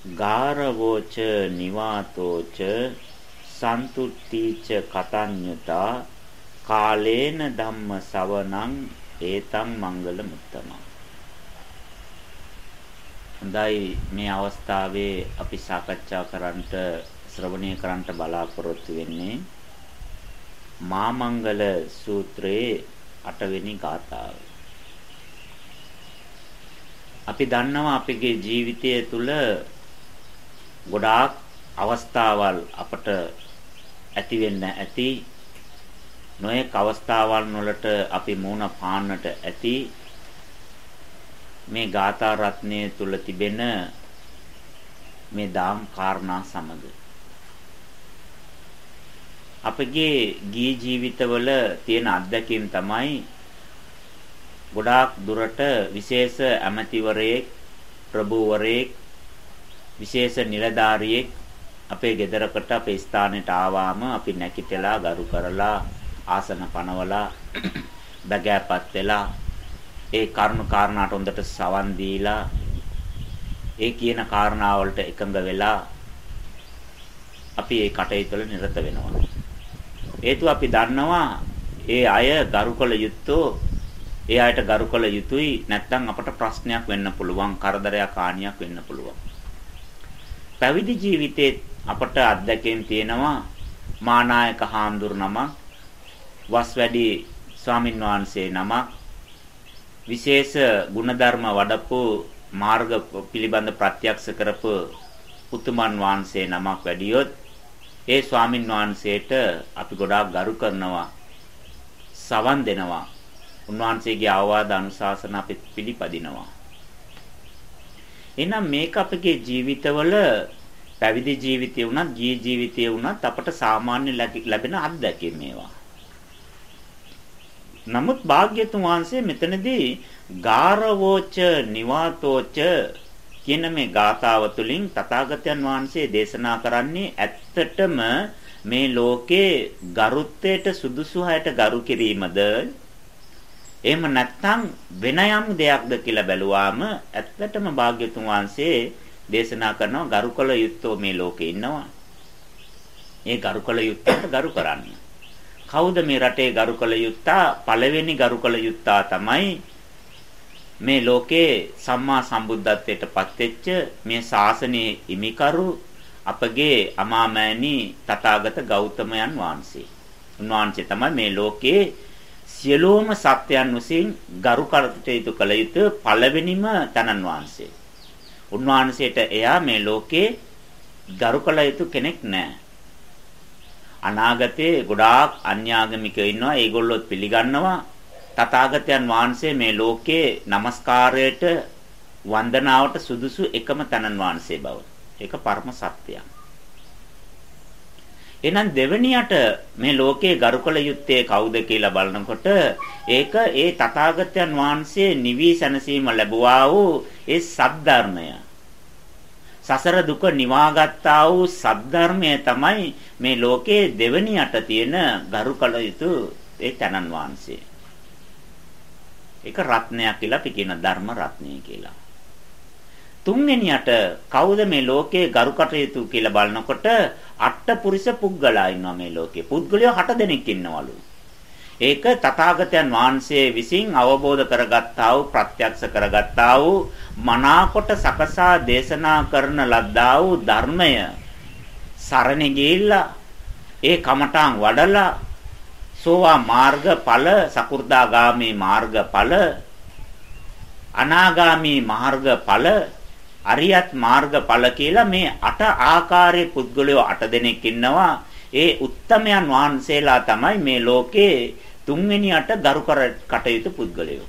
ගාරවෝච නිවාතෝච සන්තුට්ඨීච කතඤ්ඤතා කාලේන ධම්ම සවනං ඒතං මංගල මුත්තම හොඳයි මේ අවස්ථාවේ අපි සාකච්ඡා කරන්නට ශ්‍රවණය කරන්නට බලාපොරොත්තු වෙන්නේ මාමංගල සූත්‍රයේ 8 වෙනි ගාථාව. අපි දන්නවා අපගේ ජීවිතය තුළ ගොඩාක් අවස්ථාවල් අපට ඇති වෙන්න ඇති. නොයෙක් අවස්ථාවන් වලට අපි මුණ පාන්නට ඇති. මේ ගාථා රත්නයේ තුල තිබෙන මේ දාම් කාරණා සමග. අපගේ ගී ජීවිතවල තියෙන අත්දැකීම් තමයි ගොඩාක් දුරට විශේෂ ඇමතිවරයෙක් ප්‍රභූවරයෙක් විශේෂ නිලධාරියෙක් අපේ ගෙදරකට අපේ ස්ථානෙට ආවාම අපි නැකිටලා ගරු කරලා ආසන පනවලා බගෑපත් වෙලා ඒ කරුණු කාරණාට හොඳට සවන් දීලා ඒ කියන කාරණා වලට එකඟ වෙලා අපි ඒ කටයුතු වල නිරත වෙනවා. හේතුව අපි දන්නවා ඒ අය ගරුකල යුත්තෝ ඒ අයට ගරුකල යුතුයි නැත්නම් අපට ප්‍රශ්නයක් වෙන්න පුළුවන් කරදරයක් හානියක් වෙන්න පුළුවන්. පැවිදි ජීවිතේ අපට අත්දැකීම් තියෙනවා. මානායක හාමුදුර නමක් වස් වැඩි ස්වාමින් වහන්සේ නමක්. විශේෂ ගුණධර්ම වඩපු මාර්ග පිළිබඳ ප්‍රත්‍යක්ෂ කරපු උතුමන් වහන්සේ නමක් වැඩියොත් ඒ ස්වාමින් වහන්සේට අපි ගොඩාක් ගරු කරනවා සවන් දෙනවා. උන්වහන්සේගේ අවවාද අනුශාසන අපි පිළිපදිනවා. එහෙනම් මේක අපගේ ජීවිතවල පැවිදි ජීවිතය වුණත් ජී ජීවිතය වුණත් අපට සාමාන්‍ය ලැබෙන අත්දැකීම් මේවා. නමුත් භාග්‍යතුන් වහන්සේ මෙතනදී ගාරවෝච නිවාතෝච කියන මේ ගාථාව තුළින් තථාගතයන් වහන්සේ දේශනා කරන්නේ ඇත්තටම මේ ලෝකේ ගරුත්වයට සුදුසු හැට ගරු කිරීමද එහෙම නැත්නම් වෙන යම් දෙයක්ද කියලා බැලුවාම ඇත්තටම භාග්‍යතුන් වහන්සේ දේශනා කරනවා ගරුකල යුත්තෝ මේ ලෝකේ ඉන්නවා. ඒ ගරුකල යුත්තන්ට ගරු කරන්න. කවුද මේ රටේ ගරුකල යුත්තා? පළවෙනි ගරුකල යුත්තා තමයි මේ ලෝකේ සම්මා සම්බුද්ධත්වයට පත්වෙච්ච මේ ශාසනයේ ඉමිකරු අපගේ අමාමෑණි තථාගත ගෞතමයන් වහන්සේ. උන්වහන්සේ තමයි මේ ලෝකේ සියලුම සත්‍යයන් විසින් ගරු කටයුතු කළ යුතු පළවෙනිම තනන් වහන්සේ. උන්වහන්සේට එයා මේ ලෝකේ ගරු කළ යුතු කෙනෙක් නෑ. අනාගතේ ගොඩාක් අන්‍යාගමිකයෝ ඉන්නවා. ඒගොල්ලොත් පිළිගන්නවා. තථාගතයන් වහන්සේ මේ ලෝකේ নমස්කාරයට වන්දනාවට සුදුසු එකම තනන් වහන්සේ බව. ඒක පරම සත්‍යයක්. එහෙනම් දෙවෙනියට මේ ලෝකේ ගරුකල යුත්තේ කවුද කියලා බලනකොට ඒක ඒ තථාගතයන් වහන්සේ නිවි සැනසීම ලැබුවා වූ ඒ සද්ධර්මය. සසර දුක නිවාගත්තා වූ සද්ධර්මය තමයි මේ ලෝකේ දෙවෙනියට තියෙන ගරුකල යුතු ඒ තනන් වහන්සේ. ඒක රත්නයක් කියලා අපි කියන ධර්ම රත්නය කියලා. තුන්වෙනියට කවුද මේ ලෝකේ ගරු කටයුතු කියලා බලනකොට අට්ඨපුරිස පුද්ගලයා ඉන්නවා මේ ලෝකේ. පුද්ගලයෝ 8 දෙනෙක් ඉන්නවලු. ඒක තථාගතයන් වහන්සේ විසින් අවබෝධ කරගත්තා වූ ප්‍රත්‍යක්ෂ කරගත්තා වූ මනාකොට සකසා දේශනා කරන ලද්දා වූ ධර්මය සරණ ගිහිල්ලා ඒ කමඨාන් වඩලා සෝවා මාර්ගඵල සකු르දාගාමී මාර්ගඵල අනාගාමී මාර්ගඵල අරියත් මාර්ගඵල කියලා මේ අට ආකාරයේ පුද්ගලයෝ අට දෙනෙක් ඉන්නවා. ඒ උත්තමයන් වහන්සේලා තමයි මේ ලෝකේ තුන්වෙනියට ගරු කටයුතු පුද්ගලයෝ.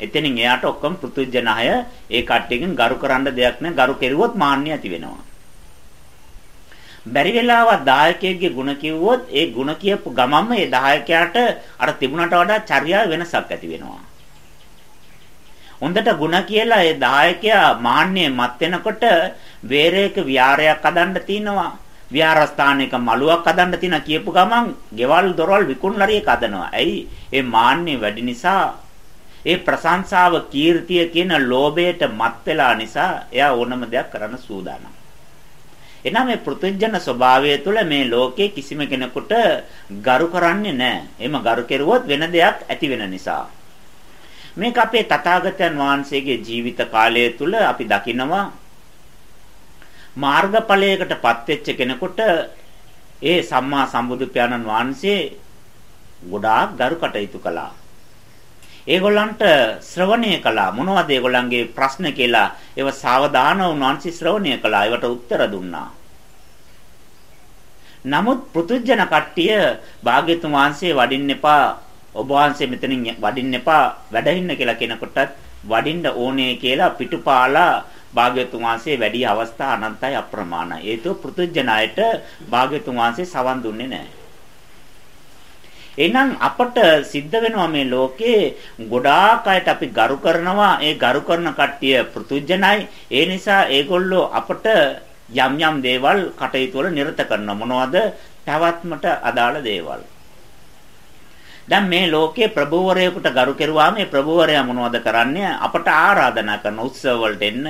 එතනින් එයාට ඔක්කොම පෘතුජනහය ඒ කට්ටියකින් ගරු කරන්න දෙයක් නැහැ. ගරු කෙරුවොත් මාන්නය ඇති වෙනවා. බැරි වෙලාවත් දායකයෙක්ගේ ಗುಣ කිව්වොත් ඒ ಗುಣ කියපු ගමන්ම ඒ දායකයාට අර තිබුණට වඩා චර්යාව වෙනසක් ඇති වෙනවා. හොඳට ಗುಣ කියලා ඒ දායකයා මාන්නේ මත් වෙනකොට වේරයක විහාරයක් හදන්න තිනවා. විහාරස්ථානයක මලුවක් හදන්න තියන කියපු ගමන් ගෙවල් දොරවල් විකුණුලරියක් හදනවා. ඇයි? ඒ මාන්නේ වැඩි නිසා ඒ ප්‍රශංසාව කීර්තිය කියන ලෝභයට මත් වෙලා නිසා එයා ඕනම දෙයක් කරන්න සූදානම්. එනම් මේ පෘථුජන ස්වභාවය තුළ මේ ලෝකේ කිසිම කෙනෙකුට ගරු කරන්නේ නැහැ. එහෙම ගරු කෙරුවොත් වෙන දෙයක් ඇති වෙන නිසා. මේක අපේ තථාගතයන් වහන්සේගේ ජීවිත කාලය තුළ අපි දකිනවා. මාර්ගඵලයකටපත් වෙච්ච කෙනෙකුට ඒ සම්මා සම්බුදු පියාණන් වහන්සේ ගොඩාක් ගරු කටයුතු කළා. ඒගොල්ලන්ට ශ්‍රවණය කළා. මොනවද ඒගොල්ලන්ගේ ප්‍රශ්න කියලා ඒව සාවධානව උන්වහන්සේ ශ්‍රවණය කළා. ඒවට උත්තර දුන්නා. නමුත් පෘතුජන කට්ටිය භාග්‍යතුන් වහන්සේ වඩින්න එපා. ඔබ වහන්සේ මෙතනින් වඩින්න එපා වැඩ ඉන්න කියලා කෙනෙකුටත් වඩින්න ඕනේ කියලා පිටුපාලා භාග්‍යතුන් වහන්සේ වැඩි අවස්ථා අනන්තයි අප්‍රමාණයි. ඒතෝ පෘතුජන අයට භාග්‍යතුන් වහන්සේ සවන් දුන්නේ නැහැ. එහෙනම් අපට සිද්ධ වෙනවා මේ ලෝකේ ගොඩාක් අයට අපි ගරු කරනවා. ඒ ගරු කරන කට්ටිය පෘතුජනයි ඒ නිසා ඒගොල්ලෝ අපට යම් යම් දේවල් කටයුතු වල නිරත කරන මොනවද? පැවැත්මට අදාළ දේවල්. දැන් මේ ලෝකයේ ප්‍රභූවරයෙකුට ගරු කෙරුවාම මේ ප්‍රභූවරයා මොනවද කරන්නේ අපට ආරාධනා කරන උත්සව වලට එන්න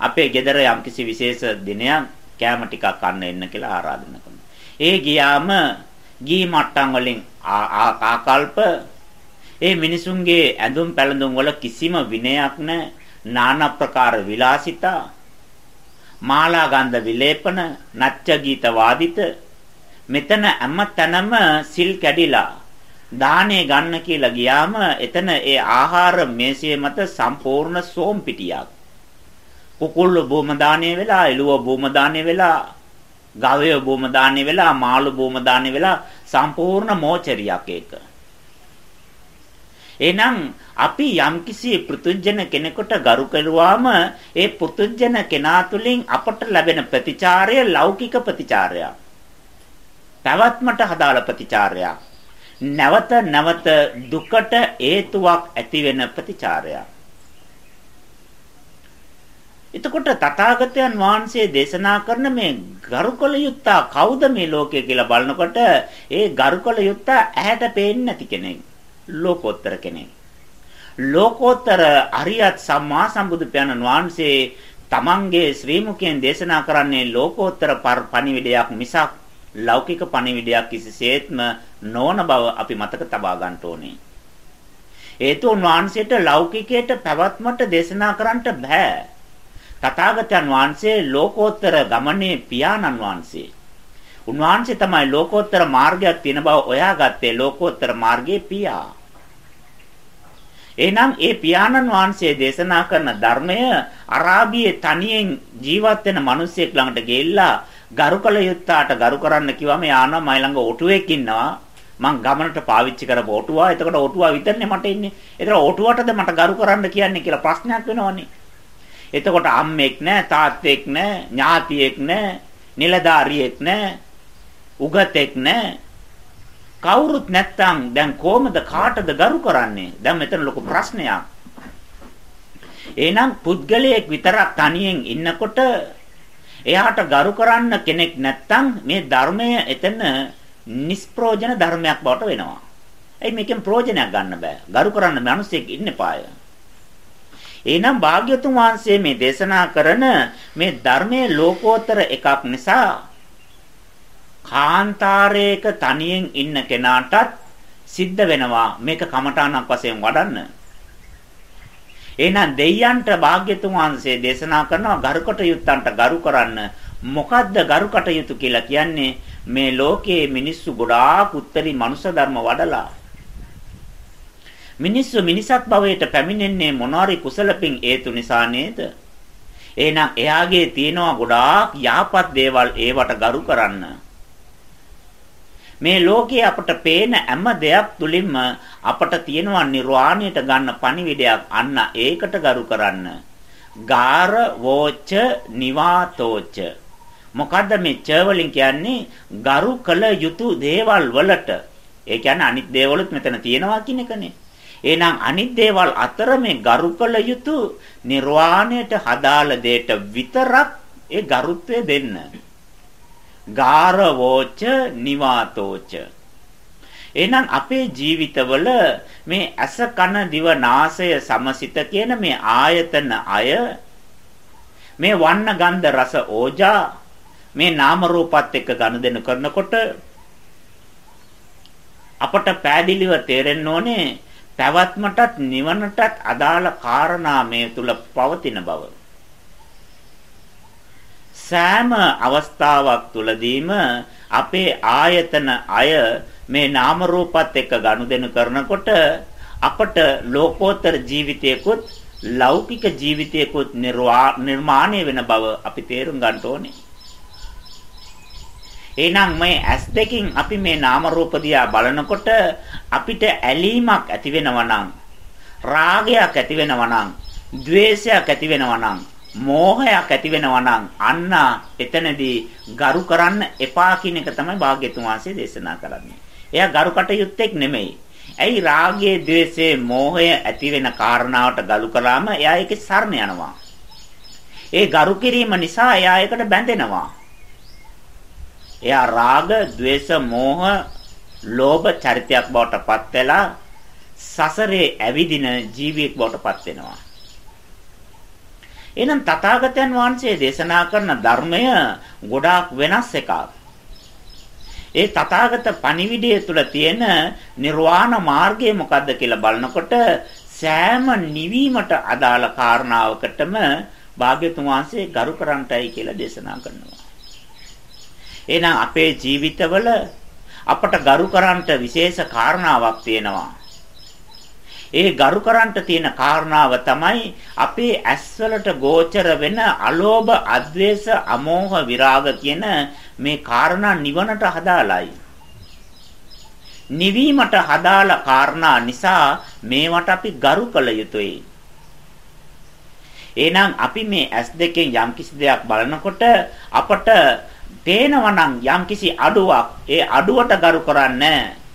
අපේ ගෙදර යම්කිසි විශේෂ දිනයක් කෑම ටිකක් කන්න එන්න කියලා ආරාධනා කරනවා ඒ ගියාම ගී මට්ටම් වලින් ආකල්ප ඒ මිනිසුන්ගේ ඇඳුම් පැළඳුම් වල කිසිම විනයක් නැහැ. নানা ප්‍රකාර විලාසිතා මාලා ගන්ධ විලේපන නච්ච ගීත වාදිත මෙතන හැම තැනම සිල් කැඩිලා දානේ ගන්න කියලා ගියාම එතන ඒ ආහාර මේසය මත සම්පූර්ණ සෝම් පිටියක් කුකුල්ල බොම දානේ වෙලා එළුව බොම දානේ වෙලා ගවය බොම දාන්නේ වෙලා මාළු බොම දාන්නේ වෙලා සම්පූර්ණ මෝචරියක් ඒක. එහෙනම් අපි යම්කිසි පෘතුජන කෙනෙකුට ගරු කරුවාම ඒ පෘතුජන කෙනා තුළින් අපට ලැබෙන ප්‍රතිචාරය ලෞකික ප්‍රතිචාරයක්. පැවැත්මට හදාළ ප්‍රතිචාරයක්. නැවත නැවත දුකට හේතුවක් ඇති වෙන ප්‍රතිචාරයක්. එතකොට තථාගතයන් වහන්සේ දේශනා කරන මේ ගරුකල යුත්තා කවුද මේ ලෝකය කියලා බලනකොට ඒ ගරුකල යුත්තා ඇහැට පේන්නේ නැති කෙනෙක් ලෝකෝත්තර කෙනෙක් ලෝකෝත්තර අරියත් සම්මා සම්බුදු පියාණන් වහන්සේ තමන්ගේ ශ්‍රී මුඛයෙන් දේශනා කරන්නේ ලෝකෝත්තර පණිවිඩයක් මිසක් ලෞකික පණිවිඩයක් කිසිසේත්ම නොවන බව අපි මතක තබා ගන්න ඕනේ. හේතු උන්වහන්සේට ලෞකිකයට පැවැත්මට දේශනා කරන්නට බෑ. තථාගතයන් වහන්සේ ලෝකෝත්තර ගමනේ පියාණන් වහන්සේ. උන්වහන්සේ තමයි ලෝකෝත්තර මාර්ගයක් තියෙන බව ඔයාගත්තේ ලෝකෝත්තර මාර්ගයේ පියා. එහෙනම් ඒ පියාණන් වහන්සේ දේශනා කරන ධර්මය අරාබියේ තනියෙන් ජීවත් වෙන මිනිසෙක් ළඟට ගිහිල්ලා ගරුකල යුත්තාට ගරු කරන්න කිව්වම යානවා මයි ළඟ ඔටුවෙක් ඉන්නවා මං ගමනට පාවිච්චි කරපු ඔටුවා එතකොට ඔටුවා විතරනේ මට ඉන්නේ. ඒතර ඔටුවටද මට ගරු කරන්න කියන්නේ කියලා ප්‍රශ්නයක් වෙනවනේ. එතකොට අම්මෙක් නැහැ, තාත්තෙක් නැහැ, ඥාතියෙක් නැහැ, නිලධාරියෙක් නැහැ, උගතෙක් නැහැ. කවුරුත් නැත්තම් දැන් කොහමද කාටද ගරු කරන්නේ? දැන් මෙතන ලොකු ප්‍රශ්නයක්. එහෙනම් පුද්ගලයෙක් විතරක් තනියෙන් ඉන්නකොට එයාට ගරු කරන්න කෙනෙක් නැත්තම් මේ ධර්මය එතන නිෂ්ප්‍රෝජන ධර්මයක් බවට වෙනවා. එයි මේකෙන් ප්‍රයෝජනයක් ගන්න බෑ. ගරු කරන්න මිනිස්සෙක් ඉන්න පාය. එහෙනම් භාග්‍යතුන් වහන්සේ මේ දේශනා කරන මේ ධර්මයේ ලෝකෝත්තර එකක් නිසා කාන්තාරයක තනියෙන් ඉන්න කෙනාටත් සිද්ධ වෙනවා මේක කමඨාණක් වශයෙන් වඩන්න. එහෙනම් දෙයයන්ට භාග්‍යතුන් වහන්සේ දේශනා කරනවා ගරුකට යුත්තන්ට ගරු කරන්න. මොකද්ද ගරුකට යුතු කියලා කියන්නේ මේ ලෝකයේ මිනිස්සු ගොඩාක් උත්තරී මනුෂ්‍ය ධර්ම වඩලා මිනිස්සු මිනිසත් භවයට පැමිණෙන්නේ මොනවාරි කුසලපින් හේතු නිසා නේද? එහෙනම් එයාගේ තියෙනවා ගොඩාක් යහපත් දේවල් ඒවට ගරු කරන්න. මේ ලෝකේ අපට පේන හැම දෙයක් තුලින්ම අපට තියෙනවා නිර්වාණයට ගන්න පණිවිඩයක් අන්න ඒකට ගරු කරන්න. ගාර වෝච නිවාතෝච මොකද්ද මේ ච වලින් කියන්නේ? ගරු කළ යුතු දේවල් වලට. ඒ කියන්නේ අනිත් දේවලුත් මෙතන තියෙනවා කියන එකනේ. එහෙනම් අනිත් දේවල් අතර මේ ගරු කළ යුතු නිර්වාණයට හදාළ දෙයට විතරක් ඒ ගරුත්වය දෙන්න. ගාරවෝච නිවාතෝච එහෙනම් අපේ ජීවිතවල මේ ඇස කන දිව නාසය සමසිත කියන මේ ආයතන අය මේ වන්න ගන්ධ රස ඕජා මේ නාම රූපات එක්ක ගනුදෙනු කරනකොට අපට පෑදිලිව තේරෙන්න ඕනේ පැවැත්මටත් නිවනටත් අදාළ කාරණා මේ තුල පවතින බව. සෑම අවස්ථාවක් තුලදීම අපේ ආයතන අය මේ නාම රූපات එක්ක ගනුදෙනු කරනකොට අපට ලෝකෝත්තර ජීවිතයකුත් ලෞකික ජීවිතයකුත් නිර්මාණය වෙන බව අපි තේරුම් ගන්න ඕනේ. එහෙනම් මේ ඇස් දෙකින් අපි මේ නාම රූප දිහා බලනකොට අපිට ඇලීමක් ඇති වෙනවා නම් රාගයක් ඇති වෙනවා නම් ද්වේෂයක් ඇති වෙනවා නම් මෝහයක් ඇති වෙනවා නම් අන්න එතනදී ගරු කරන්න එපා කියන එක තමයි භාග්‍යතුන් වහන්සේ දේශනා කරන්නේ. එයා ගරු කටයුත්තෙක් නෙමෙයි. ඇයි රාගයේ, ద్వේෂයේ, මෝහය ඇති වෙන කාරණාවට ගලු කරාම එයා ඒකේ සරණ යනවා. ඒ ගරු කිරීම නිසා එයා ඒකට බැඳෙනවා. එයා රාග, ద్వේෂ, මෝහ, ලෝභ චරිතයක් බවට පත් වෙලා සසරේ ඇවිදින ජීවියෙක් බවට පත් වෙනවා. එහෙනම් තථාගතයන් වහන්සේ දේශනා කරන ධර්මය ගොඩාක් වෙනස් එකක්. ඒ තථාගත පණිවිඩය තුල තියෙන නිර්වාණ මාර්ගය මොකද්ද කියලා බලනකොට සෑම නිවීමට අදාළ කාරණාවකටම භාග්‍යතුන් වහන්සේ ගරු කරන්ටයි කියලා දේශනා කරනවා. එහෙනම් අපේ ජීවිතවල අපට ගරු කරන්ට විශේෂ කාරණාවක් තියෙනවා. ඒ ගරු කරන්ට තියෙන කාරණාව තමයි අපේ ඇස්වලට ගෝචර වෙන අලෝභ, අද්වේෂ, අමෝහ, විරාග කියන මේ කාරණා නිවනට හදාලයි. නිවීමට හදාල කාරණා නිසා මේවට අපි ගරු කළ යුතුයි. එහෙනම් අපි මේ ඇස් දෙකෙන් යම්කිසි දෙයක් බලනකොට අපට පේනවා නම් යම්කිසි අඩුවක් ඒ අඩුවට ගරු කරන්නේ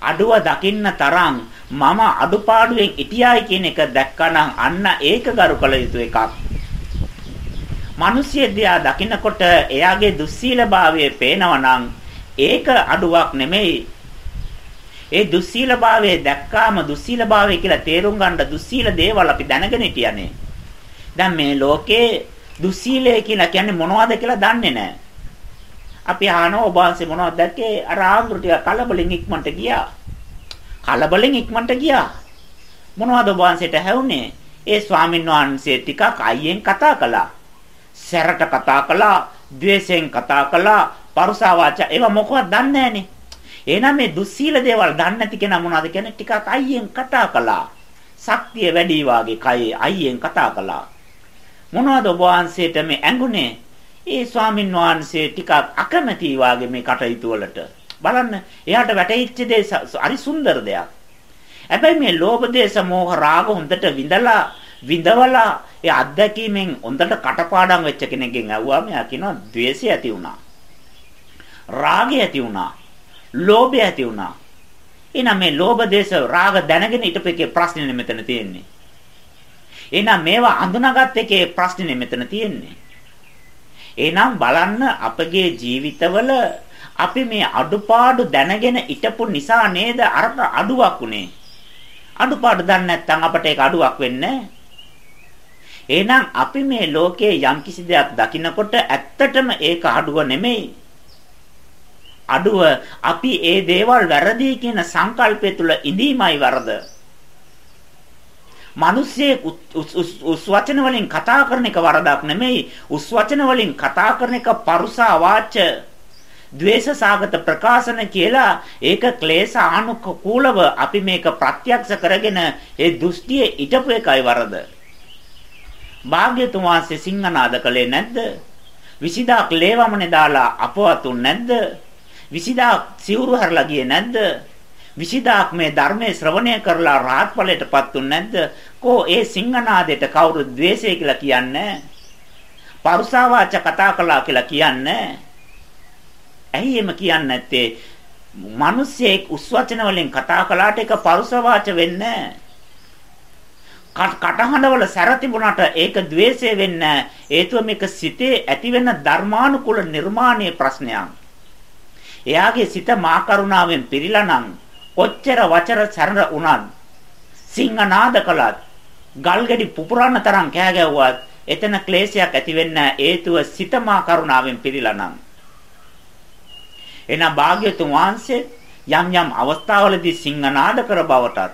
අඩුව දකින්න තරම් මම අඩුපාඩුවෙන් ඉතියයි කියන එක දැක්කනම් අන්න ඒක ගරු කළ යුතු එකක්. මිනිස්සු දිහා දකින්නකොට එයාගේ දුස්සීලභාවය පේනවනම් ඒක අඩුවක් නෙමෙයි. ඒ දුස්සීලභාවය දැක්කාම දුස්සීලභාවය කියලා තේරුම් ගන්න දුස්සීල දේවල් අපි දැනගෙන හිටියනේ. දැන් මේ ලෝකේ දුස්සීලය කියලා කියන්නේ මොනවද කියලා දන්නේ නැහැ. අපි අහනවා ඔබ වහන්සේ මොනවද දැක්කේ? අර ආඳුර ටික කලබලෙන් ඉක්මනට ගියා. කලබලෙන් ඉක්මනට ගියා. මොනවද ඔබ වහන්සේට හැවුනේ? ඒ ස්වාමීන් වහන්සේ ටිකක් අයියෙන් කතා කළා. සැරට කතා කළා, ද්වේෂයෙන් කතා කළා, පරුසා වාචා ඒවා මොකවත් දන්නේ නැහනේ. එහෙනම් මේ දුස්සීල දේවල් දන්නේ නැති කෙනා මොනවද කියන්නේ? ටිකක් අයියෙන් කතා කළා. ශක්තිය වැඩි වාගේ කයේ අයියෙන් කතා කළා. මොනවද ඔබ වහන්සේට මේ ඇඟුනේ? ඒ ස්වාමින් වහන්සේ ටිකක් අකමැති වාගේ මේ කටයුතු වලට බලන්න එයාට වැටහිච්ච දේ හරි සුන්දර දෙයක්. හැබැයි මේ ලෝභ දේශ මොහ රාග හොඳට විඳලා විඳවලා ඒ අත්දැකීමෙන් හොඳට කටපාඩම් වෙච්ච කෙනෙක්ගෙන් ඇහුවාම එයා කියනවා ද්වේෂය ඇති වුණා. රාගය ඇති වුණා. ලෝභය ඇති වුණා. එහෙනම් මේ ලෝභ දේශ රාග දැනගෙන ඊටපෙකේ ප්‍රශ්නේ මෙතන තියෙන්නේ. එහෙනම් මේවා අඳුනාගත් එකේ ප්‍රශ්නේ මෙතන තියෙන්නේ. එහෙනම් බලන්න අපගේ ජීවිතවල අපි මේ අඩුපාඩු දැනගෙන ඉටපු නිසා නේද අර අඩුවක් උනේ. අඩුපාඩු දන්නේ නැත්නම් අපට ඒක අඩුවක් වෙන්නේ එහෙනම් අපි මේ ලෝකයේ යම්කිසි දෙයක් දකිනකොට ඇත්තටම ඒක අඩුව නෙමෙයි. අඩුව අපි ඒ දේවල් වැරදි කියන සංකල්පය තුල ඉඳීමයි වරද. මිනිස්සේ උස් වචන වලින් කතා කරන එක වරදක් නෙමෙයි. උස් වචන වලින් කතා කරන එක පරුසා වාච ද්වේෂ සාගත ප්‍රකාශන කියලා ඒක ක්ලේශ ආනුකූලව අපි මේක ප්‍රත්‍යක්ෂ කරගෙන ඒ දෘෂ්ටියේ ිටපු එකයි වරද. භාග්‍යතුන් වහන්සේ සිංහනාද කළේ නැද්ද? විසිදාක් ලේවමනේ දාලා අපවතුන් නැද්ද? විසිදාක් සිවුරු හරලා ගියේ නැද්ද? විසිදාක් මේ ධර්මයේ ශ්‍රවණය කරලා රාහත් ඵලයටපත් උන්නේ නැද්ද? කෝ ඒ සිංහනාදයට කවුරු ද්වේෂය කියලා කියන්නේ? පරුසාවාච කතා කළා කියලා කියන්නේ? ඇයි එම කියන්නේ නැත්තේ? මිනිස්සෙක් උස් වචන වලින් කතා කළාට ඒක පරුසවාච වෙන්නේ කටහඬවල සැර තිබුණාට ඒක द्वේෂය වෙන්නේ හේතුව මේක සිතේ ඇතිවෙන ධර්මානුකූල නිර්මාණයේ ප්‍රශ්නයක්. එයාගේ සිත මා කරුණාවෙන් පිරීලා නම් කොච්චර වචර සැර උනත් සිංහනාද කළත් ගල්ගෙඩි පුපුරන්න තරම් කෑ ගැව්වත් එතන ක්ලේශයක් ඇති වෙන්න හේතුව සිත මා කරුණාවෙන් පිරීලා නම් එන භාග්‍යතුන් වහන්සේ යම් යම් අවස්ථාවලදී සිංහනාද කර බවටත්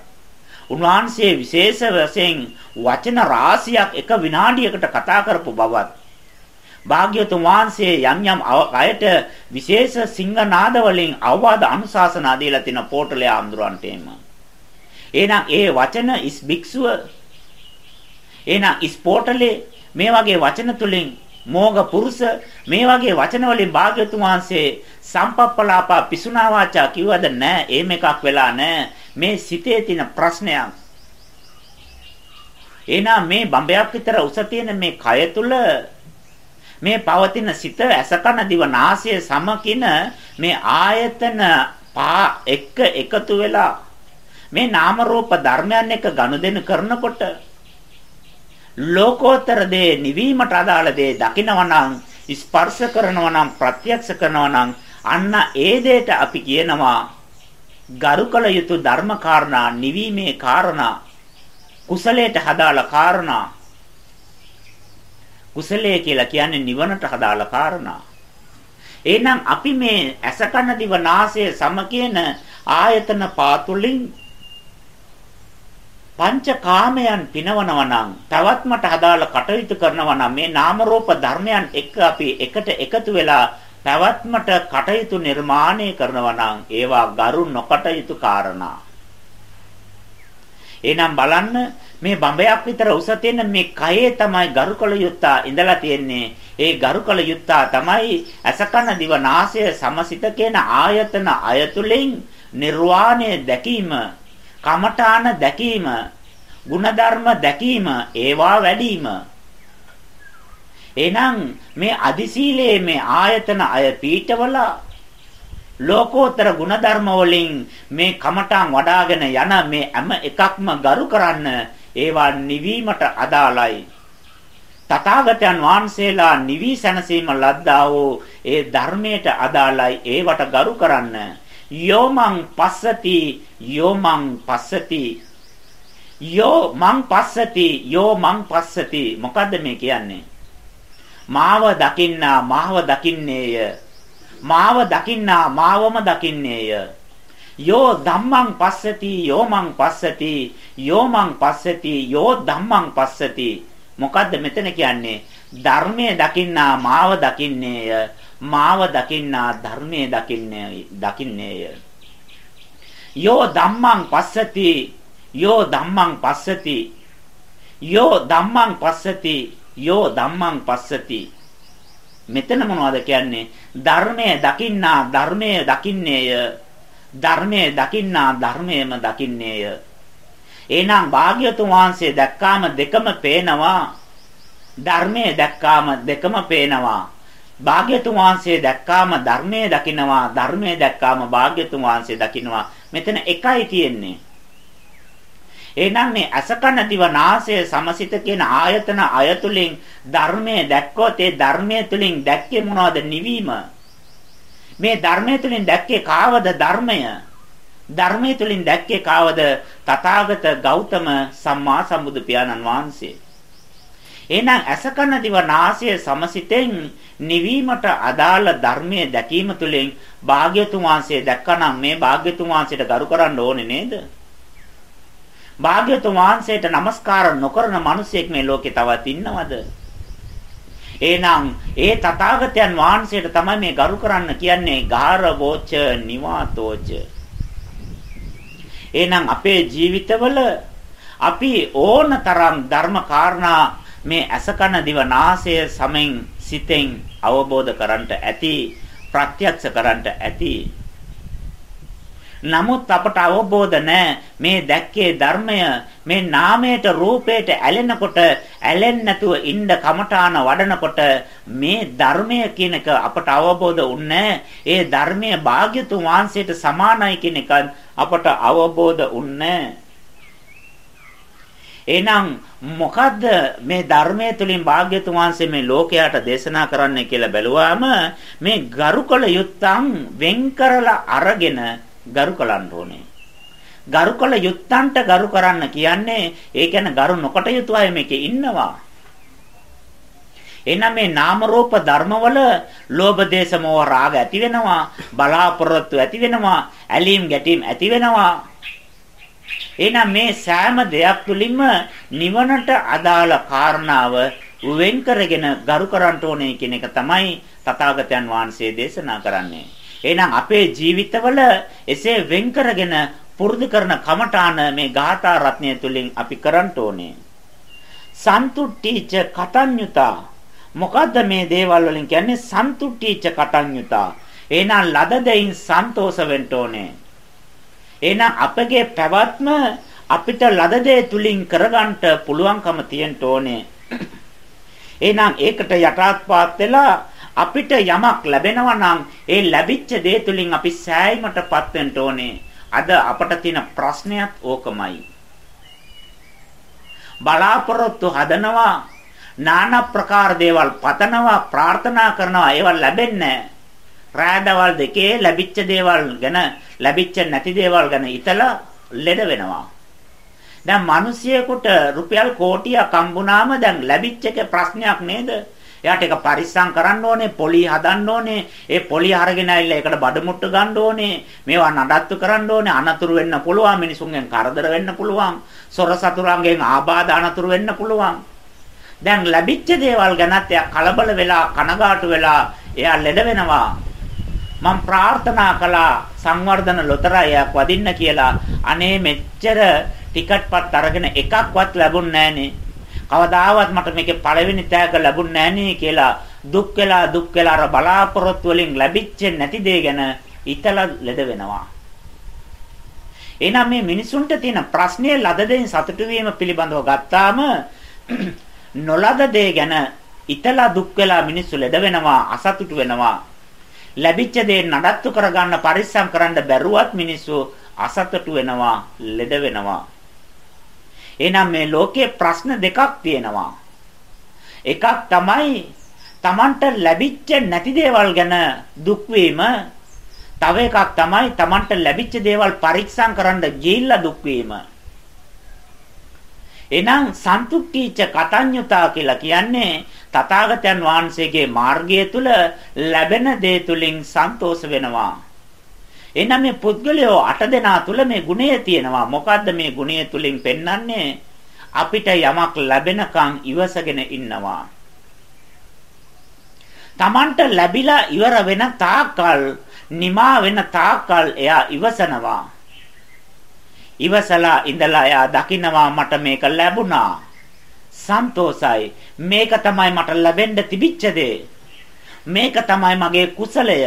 උන්වහන්සේ විශේෂ වශයෙන් වචන රාශියක් එක විනාඩියකට කතා කරපු බවත් භාග්‍යතුන් වහන්සේ යම් යම් අයට විශේෂ සිංහනාද වලින් අවවාද අනුශාසනා දීලා තින පොටලේ ආම්දුරන්ට එම. එහෙනම් ඒ වචන ඉස් භික්ෂුව එහෙනම් ඉස් පොටලේ මේ වගේ වචන තුලින් මෝග පුරුෂ මේ වගේ වචන වලින් භාග්‍යතුන් වහන්සේ සම්පප්පලාපා පිසුනා වාචා කිව්වද නැහැ එහෙම එකක් වෙලා නැහැ මේ සිතේ තියෙන ප්‍රශ්නයක්. එහෙනම් මේ බඹයක් විතර උස තියෙන මේ කය තුල මේ පවතින සිත ඇසකන දිව නාසය සම කින මේ ආයතන පා එක එකතු වෙලා මේ නාම රූප ධර්මයන් එක ගනුදෙනු කරනකොට ලෝකෝත්තර දේ නිවීමට අදාළ දේ දකිනවා නම් ස්පර්ශ කරනවා නම් ප්‍රත්‍යක්ෂ කරනවා නම් අන්න ඒ දෙයට අපි කියනවා ගරුකල යුතු ධර්ම කාරණා නිවීමේ කාරණා කුසලයට හදාළ කාරණා කුසලයේ කියලා කියන්නේ නිවනට හදාළ කාරණා. එහෙනම් අපි මේ ඇස කන දිව නාසය සම කියන ආයතන පාතුලින් පංචකාමයන් පිනවනවා නම් තවත් මට හදාළ කටයුතු කරනවා නම් මේ නාම රූප ධර්මයන් එක්ක අපි එකට එකතු වෙලා පැවැත්මට කටයුතු නිර්මාණය කරනවා නම් ඒවා ගරු නොකටයුතු කාරණා. එහෙනම් බලන්න මේ බඹයක් විතර උස තියෙන මේ කයේ තමයි ගරුකල යුත්තා ඉඳලා තියෙන්නේ. ඒ ගරුකල යුත්තා තමයි අසකන දිව නාසය සමසිත කියන ආයතන අයතුලින් නිර්වාණය දැකීම, කමඨාන දැකීම, ಗುಣධර්ම දැකීම, ඒවා වැඩිම. එහෙනම් මේ අදිශීලයේ මේ ආයතන අය පීඨවල ලෝකෝත්තර ಗುಣධර්ම වලින් මේ කමඨාන් වඩාගෙන යන මේ හැම එකක්ම ගරු කරන්න ඒවා නිවීමට අදාළයි. තථාගතයන් වහන්සේලා නිවි සැනසීම ලද්දා වූ ඒ ධර්මයට අදාළයි ඒවට ගරු කරන්න. යෝමං පස්සති යෝමං පස්සති යෝ මං පස්සති යෝ මං පස්සති මොකද්ද මේ කියන්නේ? මාව දකින්නා මාව දකින්නේය. මාව දකින්නා මාවම දකින්නේය. යෝ ධම්මං පස්සති යෝමං පස්සති යෝමං පස්සති යෝ ධම්මං පස්සති මොකද්ද මෙතන කියන්නේ ධර්මයේ දකින්නා මාව දකින්නේය මාව දකින්නා ධර්මයේ දකින්නේ දකින්නේය යෝ ධම්මං පස්සති යෝ ධම්මං පස්සති යෝ ධම්මං පස්සති යෝ ධම්මං පස්සති මෙතන මොනවද කියන්නේ ධර්මයේ දකින්නා ධර්මයේ දකින්නේය ධර්මයේ දකින්නා ධර්මයේම දකින්නේය. එහෙනම් භාග්‍යතුන් වහන්සේ දැක්කාම දෙකම පේනවා. ධර්මයේ දැක්කාම දෙකම පේනවා. භාග්‍යතුන් වහන්සේ දැක්කාම ධර්මයේ දකින්නවා ධර්මයේ දැක්කාම භාග්‍යතුන් වහන්සේ දකින්නවා මෙතන එකයි තියෙන්නේ එහෙනම් මේ අසකන දිව නාසය සමසිත කියන ආයතන අයතුලින් ධර්මයේ දැක්කොත් ඒ ධර්මයේ තුලින් දැක්කේ මොනවද නිවීම මේ ධර්මයේ තුලින් දැක්කේ කාවද ධර්මය? ධර්මයේ තුලින් දැක්කේ කාවද? තථාගත ගෞතම සම්මා සම්බුදු පියාණන් වහන්සේ. එහෙනම් අසකන දිව නාසය සමසිතෙන් නිවීමට අදාළ ධර්මයේ දැකීම තුළින් භාග්‍යතුන් වහන්සේ දැක්කනම් මේ භාග්‍යතුන් වහන්සේට ගරු කරන්න ඕනේ නේද? භාග්‍යතුන් වහන්සේට নমස්කාර නොකරන මිනිසෙක් මේ ලෝකේ තවත් ඉන්නවද? එහෙනම් ඒ තථාගතයන් වහන්සේට තමයි මේ ගරු කරන්න කියන්නේ ගාරවෝච නිවාතෝච. එහෙනම් අපේ ජීවිතවල අපි ඕනතරම් ධර්ම කාරණා මේ අසකන දිව නාසය සමෙන් සිතෙන් අවබෝධ කරන්ට ඇති ප්‍රත්‍යක්ෂ කරන්ට ඇති. නමුත් අපට අවබෝධ නැහැ මේ දැක්කේ ධර්මය මේ නාමයට රූපයට ඇලෙනකොට ඇලෙන්නේ නැතුව ඉන්න කමඨාන වඩනකොට මේ ධර්මය කියන එක අපට අවබෝධ වුන්නේ ඒ ධර්මයේ භාග්‍යතුන් වහන්සේට සමානයි කියන එක අපට අවබෝධ වුන්නේ එහෙනම් මොකද්ද මේ ධර්මයේ තුලින් භාග්‍යතුන් වහන්සේ මේ ලෝකයට දේශනා කරන්න කියලා බැලුවාම මේ ගරුකල යුත්තන් වෙන් කරලා අරගෙන ගරු කලන්න ඕනේ. ගරු කළ යුත්තන්ට ගරු කරන්න කියන්නේ ඒ කියන්නේ ගරු නොකොට යුතු අය මේකේ ඉන්නවා. එනනම් මේ නාම රූප ධර්මවල ලෝභ දේශ මොහ රාග ඇති වෙනවා බලාපොරොත්තු ඇති වෙනවා ඇලීම් ගැටීම් ඇති වෙනවා එහෙනම් මේ සෑම දෙයක් තුලින්ම නිවනට අදාළ කාරණාව වෙන් කරගෙන ගරු කරන්න ඕනේ කියන එක තමයි තථාගතයන් වහන්සේ දේශනා කරන්නේ. එහෙනම් අපේ ජීවිතවල එසේ වෙන් කරගෙන පුරුදු කරන කමඨාන මේ ගාථා රත්නය තුලින් අපි කරන්න ඕනේ. සන්තුට්ඨීච කතඤ්ඤුතා මොකද්ද මේ දේවල් වලින් කියන්නේ සන්තුට්ඨීච කතඤ්ඤුතා එහෙනම් ලද දෙයින් සන්තෝෂ වෙන්න ඕනේ. එහෙනම් අපගේ පැවැත්ම අපිට ලද දේ තුලින් කරගන්න පුළුවන්කම තියෙන්න ඕනේ. එහෙනම් ඒකට යටාත්පාත් වෙලා අපිට යමක් ලැබෙනවා නම් ඒ ලැබිච්ච දේ තුලින් අපි සෑයීමටපත් වෙන්න ඕනේ. අද අපට තියෙන ප්‍රශ්නයත් ඕකමයි. බලාපොරොත්තු හදනවා নানা ප්‍රකාර දේවල් පතනවා ප්‍රාර්ථනා කරනවා ඒවා ලැබෙන්නේ රාදවල් දෙකේ ලැබිච්ච දේවල් ගැන ලැබිච්ච නැති දේවල් ගැන හිතලා ලෙඩ වෙනවා. දැන් මිනිසියෙකුට රුපියල් කෝටියක් හම්බුනාම දැන් ලැබිච්ච එක ප්‍රශ්නයක් නේද? එයාට ඒක පරිස්සම් කරන්න ඕනේ, පොලි හදන්න ඕනේ. ඒ පොලි අරගෙන ඇවිල්ලා ඒකට බඩමුට්ටු ගන්න ඕනේ. මේවා නඩත්තු කරන්න ඕනේ. අනතුරු වෙන්න පුළුවන්, මිනිසුන්ගෙන් කරදර වෙන්න පුළුවන්. සොර සතුරන්ගෙන් ආබාධ අනතුරු වෙන්න පුළුවන්. දැන් ලැබිච්ච දේවල් ගැනත් එයා කලබල වෙලා, කනගාටු වෙලා එයා ලෙඩ වෙනවා. මම ප්‍රාර්ථනා කළා සංවර්ධන ලොතරැයක් වදින්න කියලා. අනේ මෙච්චර ටිකට් පත් අරගෙන එකක්වත් ලැබුණ නැහනේ. කවදාවත් මට මේකේ පළවෙනි තෑග්ග ලැබුණ නැහැ කියලා දුක් වෙලා දුක් වෙලා අර බලාපොරොත්තු වලින් ලැබිච්ච නැති දේ ගැන හිතලා ලෙඩ වෙනවා. එහෙනම් මේ මිනිසුන්ට තියෙන ප්‍රශ්නේ ලද දෙයින් සතුටු වීම පිළිබඳව ගත්තාම නොලද දේ ගැන හිතලා දුක් වෙලා මිනිස්සු ලෙඩ වෙනවා අසතුටු වෙනවා. ලැබිච්ච දේ නඩත්තු කරගන්න පරිස්සම් කරන්න බැරුවත් මිනිස්සු අසතුටු වෙනවා ලෙඩ වෙනවා. එහෙනම් මේ ලෝකයේ ප්‍රශ්න දෙකක් තියෙනවා. එකක් තමයි Tamanට ලැබිච්ච නැති දේවල් ගැන දුක් වීම. තව එකක් තමයි Tamanට ලැබිච්ච දේවල් පරීක්ෂා කරන්න ගිහිල්ලා දුක් වීම. එහෙනම් සන්තුට්ඨීච කතඤ්ඤතා කියලා කියන්නේ තථාගතයන් වහන්සේගේ මාර්ගය තුල ලැබෙන දේ තුලින් සන්තෝෂ වෙනවා. එහෙනම් මේ පුද්ගලයෝ අට දෙනා තුල මේ ගුණය තියෙනවා. මොකද්ද මේ ගුණය තුලින් පෙන්වන්නේ? අපිට යමක් ලැබෙනකන් ඉවසගෙන ඉන්නවා. Tamanට ලැබිලා ඉවර වෙන තාක්කල් නිමා වෙන තාක්කල් එයා ඉවසනවා. ඉවසලා ඉඳලා එයා දකිනවා මට මේක ලැබුණා. සන්තෝසයි. මේක තමයි මට ලැබෙන්න තිබිච්ච මේක තමයි මගේ කුසලය.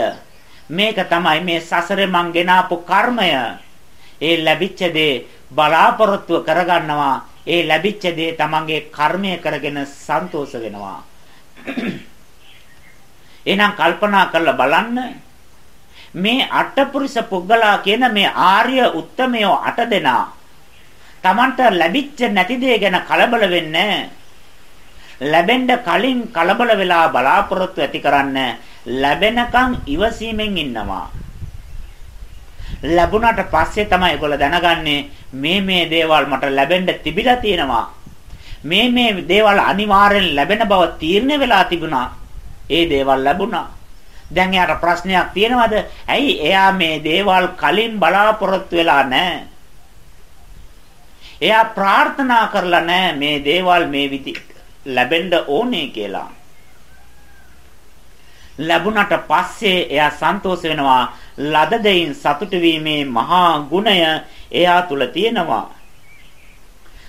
මේක තමයි මේ සසරේ මං ගෙනාපු කර්මය. ඒ ලැබිච්ච දේ බලාපොරොත්තු කරගන්නවා. ඒ ලැබිච්ච දේ තමන්ගේ කර්මය කරගෙන සන්තෝෂ වෙනවා. එහෙනම් කල්පනා කරලා බලන්න මේ අටපුරුෂ පුද්ගලා කියන මේ ආර්ය උත්තමයෝ අට දෙනා තමන්ට ලැබිච්ච නැති දේ ගැන කලබල වෙන්නේ ලැබෙන්න කලින් කලබල වෙලා බලාපොරොත්තු ඇති කරන්නේ ලැබෙනකන් ඉවසීමෙන් ඉන්නවා. ලැබුණාට පස්සේ තමයි ඒගොල්ලෝ දැනගන්නේ මේ මේ දේවල් මට ලැබෙන්න තිබිලා තියෙනවා. මේ මේ දේවල් අනිවාර්යෙන් ලැබෙන බව තීරණය වෙලා තිබුණා. ඒ දේවල් ලැබුණා. දැන් එයාට ප්‍රශ්නයක් තියෙනවද? ඇයි එයා මේ දේවල් කලින් බලාපොරොත්තු වෙලා නැහැ? එයා ප්‍රාර්ථනා කරලා නැහැ මේ දේවල් මේ විදි ලැබෙන්න ඕනේ කියලා. ලැබුණට පස්සේ එයා සන්තෝෂ වෙනවා ලද දෙයින් සතුටු වීමේ මහා ගුණය එයා තුල තියෙනවා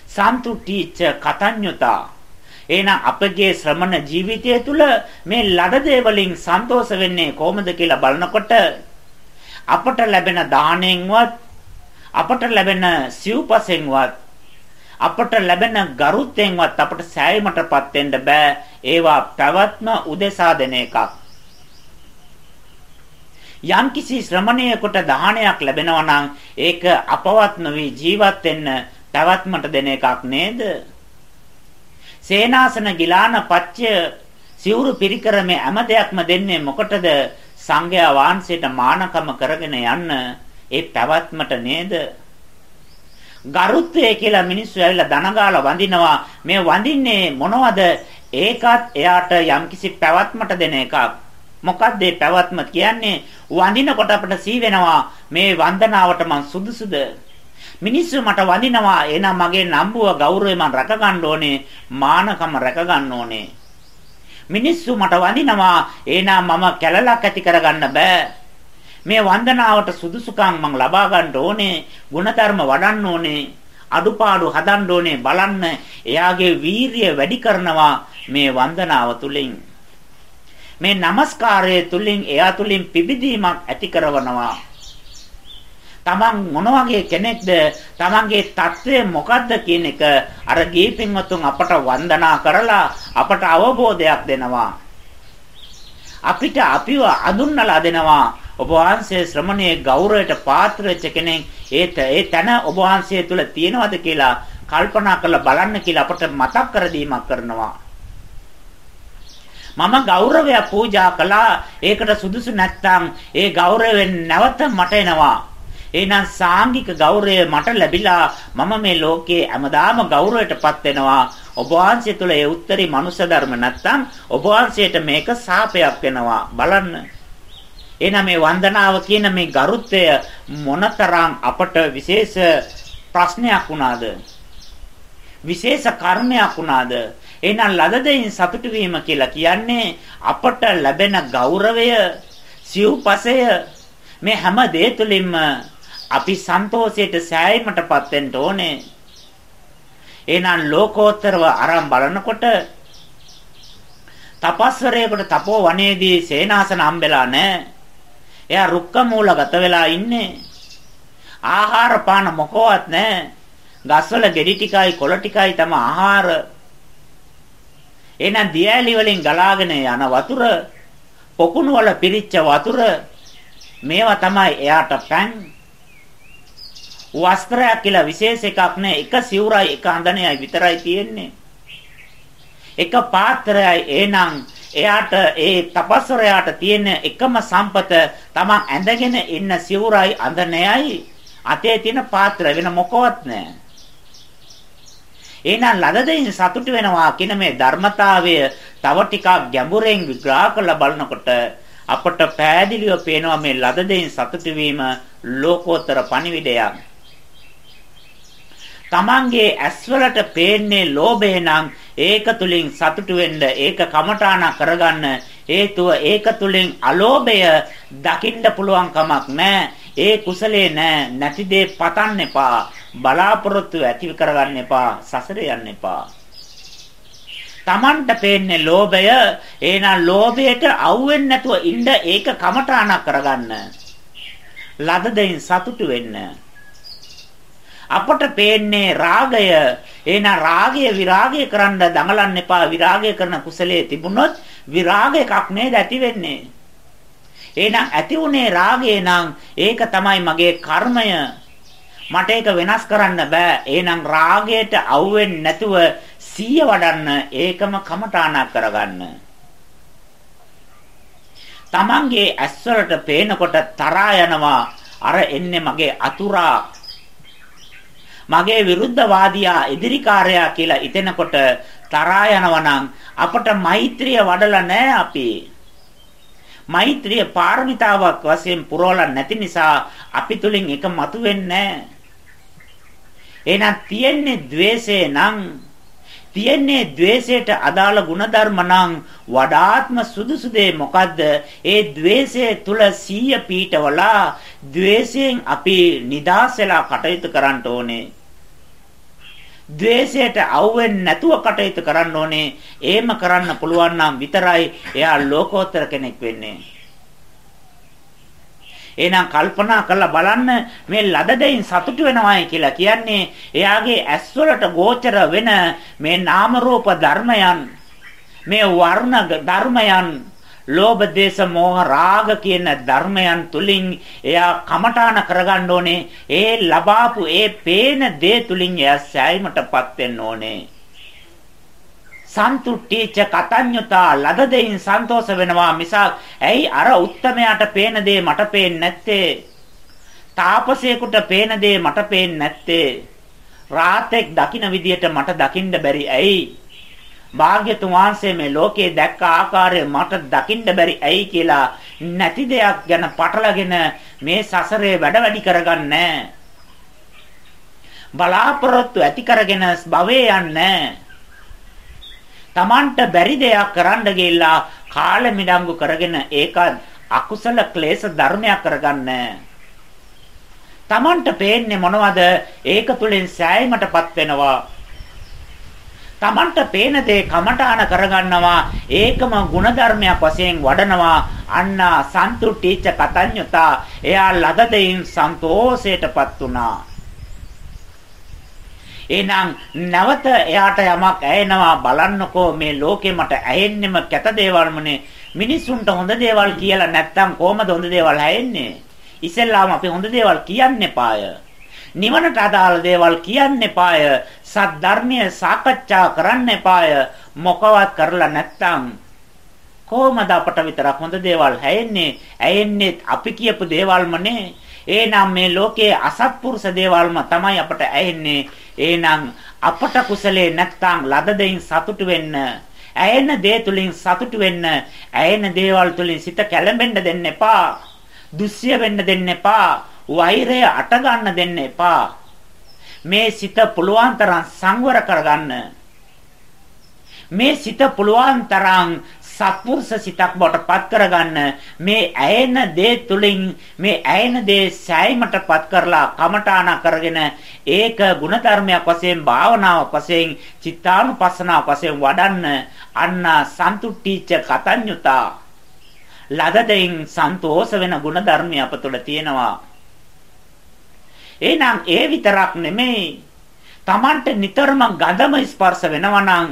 සන්තුට්ඨීච කතඤ්ඤතා එහෙනම් අපගේ ශ්‍රමණ ජීවිතය තුළ මේ ලද දේ වලින් සන්තෝෂ වෙන්නේ කොහොමද කියලා බලනකොට අපට ලැබෙන දාණයෙන්වත් අපට ලැබෙන සිව්පසෙන්වත් අපට ලැබෙන ගරුත්වෙන්වත් අපට සෑයීමටපත් වෙන්න බෑ ඒවා පැවැත්ම උදෙසා දෙන එකක් යම්කිසි ශ්‍රමණයෙකුට දාහනයක් ලැබෙනවා නම් ඒක අපවත් නොවි ජීවත් වෙන්න පැවැත්මට දෙන එකක් නේද? සේනාසන ගිලාන පච්චය සිවුරු පිරිකර මේ හැම දෙයක්ම දෙන්නේ මොකටද? සංඝයා වහන්සේට මානකම කරගෙන යන්න ඒ පැවැත්මට නේද? ගරුත්වය කියලා මිනිස්සු ඇවිල්ලා දනගාලා වඳිනවා. මේ වඳින්නේ මොනවද? ඒකත් එයාට යම්කිසි පැවැත්මට දෙන එකක්. මොකක්ද මේ පැවැත්ම කියන්නේ? වඳිනකොට අපිට සී වෙනවා මේ වන්දනාවට මං සුදුසුද? මිනිස්සු මට වඳිනවා එහෙනම් මගේ නම්බුව ගෞරවය මම රැකගන්න ඕනේ මානකම රැකගන්න ඕනේ. මිනිස්සු මට වඳිනවා එහෙනම් මම කැලලක් ඇති කරගන්න බෑ. මේ වන්දනාවට සුදුසුකම් මම ලබා ගන්න ඕනේ ಗುಣධර්ම වඩන්න ඕනේ අඩුපාඩු හදන්න ඕනේ බලන්න එයාගේ වීරිය වැඩි කරනවා මේ වන්දනාව තුලින් මේ নমස්කාරය තුලින් එයා තුලින් පිබිදීමක් ඇති කරනවා තමන් මොන වගේ කෙනෙක්ද තමන්ගේ தત્ත්වය මොකද්ද කියන එක අර ගීපින්වතුන් අපට වන්දනා කරලා අපට අවබෝධයක් දෙනවා. අපිට අපිව අඳුන්වලා දෙනවා. ඔබ වහන්සේ ශ්‍රමණයේ ගෞරවයට පාත්‍ර වෙච්ච කෙනෙක් ඒ ඒ තන ඔබ වහන්සේ තුල තියෙනවද කියලා කල්පනා කරලා බලන්න කියලා අපට මතක් කර දීමක් කරනවා. මම ගෞරවය පූජා කළා. ඒකට සුදුසු නැත්නම් ඒ ගෞරවයෙන් නැවත මට එනවා. එහෙනම් සාංගික ගෞරවය මට ලැබිලා මම මේ ලෝකයේ හැමදාම ගෞරවයටපත් වෙනවා. ඔබ වහන්සේ තුළ ඒ උත්තරී මනුෂ්‍ය ධර්ම නැත්නම් ඔබ වහන්සේට මේක සාපයක් වෙනවා. බලන්න. එහෙනම් මේ වන්දනාව කියන මේ ගරුත්වය මොනතරම් අපට විශේෂ ප්‍රශ්නයක් වුණාද? විශේෂ කර්මයක් වුණාද? එහෙනම් ලද දෙයින් සතුටු වීම කියලා කියන්නේ අපට ලැබෙන ගෞරවය, සිව්පසය මේ හැම දේ තුලින්ම අපි සන්තෝෂයට සෑයීමටපත් වෙන්න ඕනේ. එහෙනම් ලෝකෝත්තරව අරන් බලනකොට තපස්වරයෙකුට තපෝ වනයේදී සේනාසන හම්බෙලා නැහැ. එයා රුක්ක මූලගත වෙලා ඉන්නේ. ආහාර පාන මොකවත් නැහැ. ගස්වල ගෙඩි ටිකයි කොළ ටිකයි තම ආහාර එහෙනම් දියැලි වලින් ගලාගෙන යන වතුර පොකුණු වල පිරිච්ච වතුර මේවා තමයි එයාට පෑන් වස්ත්‍රයක් කියලා විශේෂ එකක් නෑ. එක සිවුරයි එක අඳනයයි විතරයි තියෙන්නේ. එක පාත්‍රයයි. එහෙනම් එයාට ඒ තපස්වරයාට තියෙන එකම සම්පත තමන් ඇඳගෙන ඉන්න සිවුරයි අඳනයයි. අතේ තියෙන පාත්‍ර වෙන මොකවත් නැහැ එහෙනම් ලද දෙයින් සතුටු වෙනවා කියන මේ ධර්මතාවය තව ටිකක් ගැඹුරෙන් විග්‍රහ කරලා බලනකොට අපට පෑදිලිව පේනවා මේ ලද දෙයින් සතුටු වීම ලෝකෝත්තර පණිවිඩයක්. තමන්ගේ ඇස්වලට පේන්නේ ලෝභය නම් ඒක තුලින් සතුටු වෙන්න ඒක කමඨාන කරගන්න හේතුව ඒක තුලින් අලෝභය දකින්න පුළුවන් කමක් නැහැ ඒ කුසලේ නැහැ නැති දේ පතන්න එපා බලාපොරොත්තු ඇති කරගන්න එපා සසරේ යන්න එපා. Tamanට පේන්නේ ලෝභය එහෙනම් ලෝභයට අවුෙන්නේ නැතුව ඉන්න ඒක කමඨාණක් කරගන්න. ලද දෙයින් සතුටු වෙන්න. අපට පේන්නේ රාගය එහෙනම් රාගය විරාගය කරන්න දඟලන්න එපා විරාගය කරන කුසලයේ තිබුණොත් විරාග එකක් නේද ඇති වෙන්නේ එහෙනම් ඇති උනේ රාගය නම් ඒක තමයි මගේ කර්මය මට ඒක වෙනස් කරන්න බෑ. එහෙනම් රාගයට අවුෙන්නේ නැතුව සීය වඩන්න ඒකම කමඨාණක් කරගන්න. Tamange ඇස්වලට පේනකොට තරහා යනවා. අර එන්නේ මගේ අතුරා. මගේ විරුද්ධවාදියා ඉදිරිකාරයා කියලා හිතෙනකොට තරහා යනවා අපට මෛත්‍රිය වඩලා නැහැ අපි. මෛත්‍රිය පාරමිතාවක් වශයෙන් පුරවලා නැති නිසා අපි තුලින් එක මතුවෙන්නේ නැහැ. එහෙනම් තියෙන්නේ द्वේෂය නම් තියෙන්නේ द्वේෂයට අදාළ ಗುಣධර්ම නම් වඩාත්ම සුදුසු දේ මොකද්ද? ඒ द्वේෂය තුල සීය පීඨවලා द्वේෂයෙන් අපි නිදාසලා කටයුතු කරන්න ඕනේ. ද්වේෂයට අවුෙන්නේ නැතුව කටයුතු කරන්න ඕනේ. එහෙම කරන්න පුළුවන් නම් විතරයි එයා ලෝකෝත්තර කෙනෙක් වෙන්නේ. එහෙනම් කල්පනා කරලා බලන්න මේ ලද දෙයින් සතුටු වෙනවායි කියලා කියන්නේ එයාගේ ඇස්වලට ගෝචර වෙන මේ නාම රූප ධර්මයන් මේ වර්ණ ධර්මයන් ලෝභ දේශ මොහ රාග කියන ධර්මයන් තුලින් එයා කමඨාන කරගන්න ඕනේ. ඒ ලබාපු ඒ පේන දේ තුලින් එයා සෑයීමටපත් වෙන්න ඕනේ. සන්තුට්ඨීච කතඤ්ඤතා. ලද දෙයින් සන්තෝෂ වෙනවා මිසක් ඇයි අර උත්තමයාට පේන දේ මට පේන්නේ නැත්තේ? තාපසේකට පේන දේ මට පේන්නේ නැත්තේ? රාතෙක් දකින්න විදියට මට දකින්න බැරි ඇයි? භාග්‍යතුන් වහන්සේ මේ ලෝකේ දැක්ක ආකාරය මට දකින්න බැරි ඇයි කියලා නැති දෙයක් ගැන පටලගෙන මේ සසරේ වැඩ වැඩි කරගන්නේ බලාපොරොත්තු ඇති කරගෙන භවේ යන්නේ Tamanට බැරි දෙයක් කරන්න ගිහිල්ලා කාල මිඩංගු කරගෙන ඒක අකුසල ක්ලේශ ධර්මයක් කරගන්නේ. Tamanට පේන්නේ මොනවද? ඒක තුලින් සෑයීමටපත් වෙනවා. Tamanට පේන දේ කමඨාන කරගන්නවා. ඒකම ಗುಣධර්මයක් වශයෙන් වඩනවා. අන්න සන්තුට්ඨීච කතඤ්ඤතා. එයා ලද දෙයින් සන්තෝෂයටපත් උනා. එහෙනම් නැවත එයාට යමක් ඇහෙනවා බලන්නකෝ මේ ලෝකේ මට ඇහෙන්නෙම කැත දේවල්මනේ මිනිසුන්ට හොඳ දේවල් කියලා නැත්තම් කොහමද හොඳ දේවල් ඇහෙන්නේ ඉස්සෙල්ලාම අපි හොඳ දේවල් කියන්න එපාය නිවනට අදාළ දේවල් කියන්න එපාය සත් ධර්මයේ සාකච්ඡා කරන්න එපාය මොකවත් කරලා නැත්තම් කොහමද අපට විතරක් හොඳ දේවල් ඇහෙන්නේ ඇහෙන්නේ අපි කියපු දේවල්මනේ එහෙනම් මේ ලෝකයේ අසත්පුරුෂ දේවල්ම තමයි අපට ඇහෙන්නේ. එහෙනම් අපට කුසලේ නැත්තම් ලද දෙයින් සතුටු වෙන්න, ඇයෙන දේ තුලින් සතුටු වෙන්න, ඇයෙන දේවල් තුලින් සිත කැළඹෙන්න දෙන්න එපා. දුස්සිය වෙන්න දෙන්න එපා. වෛරය අට ගන්න දෙන්න එපා. මේ සිත පුළුවන් තරම් සංවර කරගන්න. මේ සිත පුළුවන් තරම් සත්පුරුෂ සිතක් බවට පත් කරගන්න මේ ඇයෙන දේ තුලින් මේ ඇයෙන දේ සෑයීමටපත් කරලා කමඨාන කරගෙන ඒක ಗುಣධර්මයක් වශයෙන් භාවනාවක් වශයෙන් චිත්තානුපස්සනාවක් වශයෙන් වඩන්න අන්න සන්තුට්ඨීච කතඤ්ඤුතා ලදදෙන් සන්තෝෂ වෙන ಗುಣධර්මය අප තුළ තියෙනවා එහෙනම් ඒ විතරක් නෙමෙයි Tamanට නිතරම ගඳම ස්පර්ශ වෙනවා නම්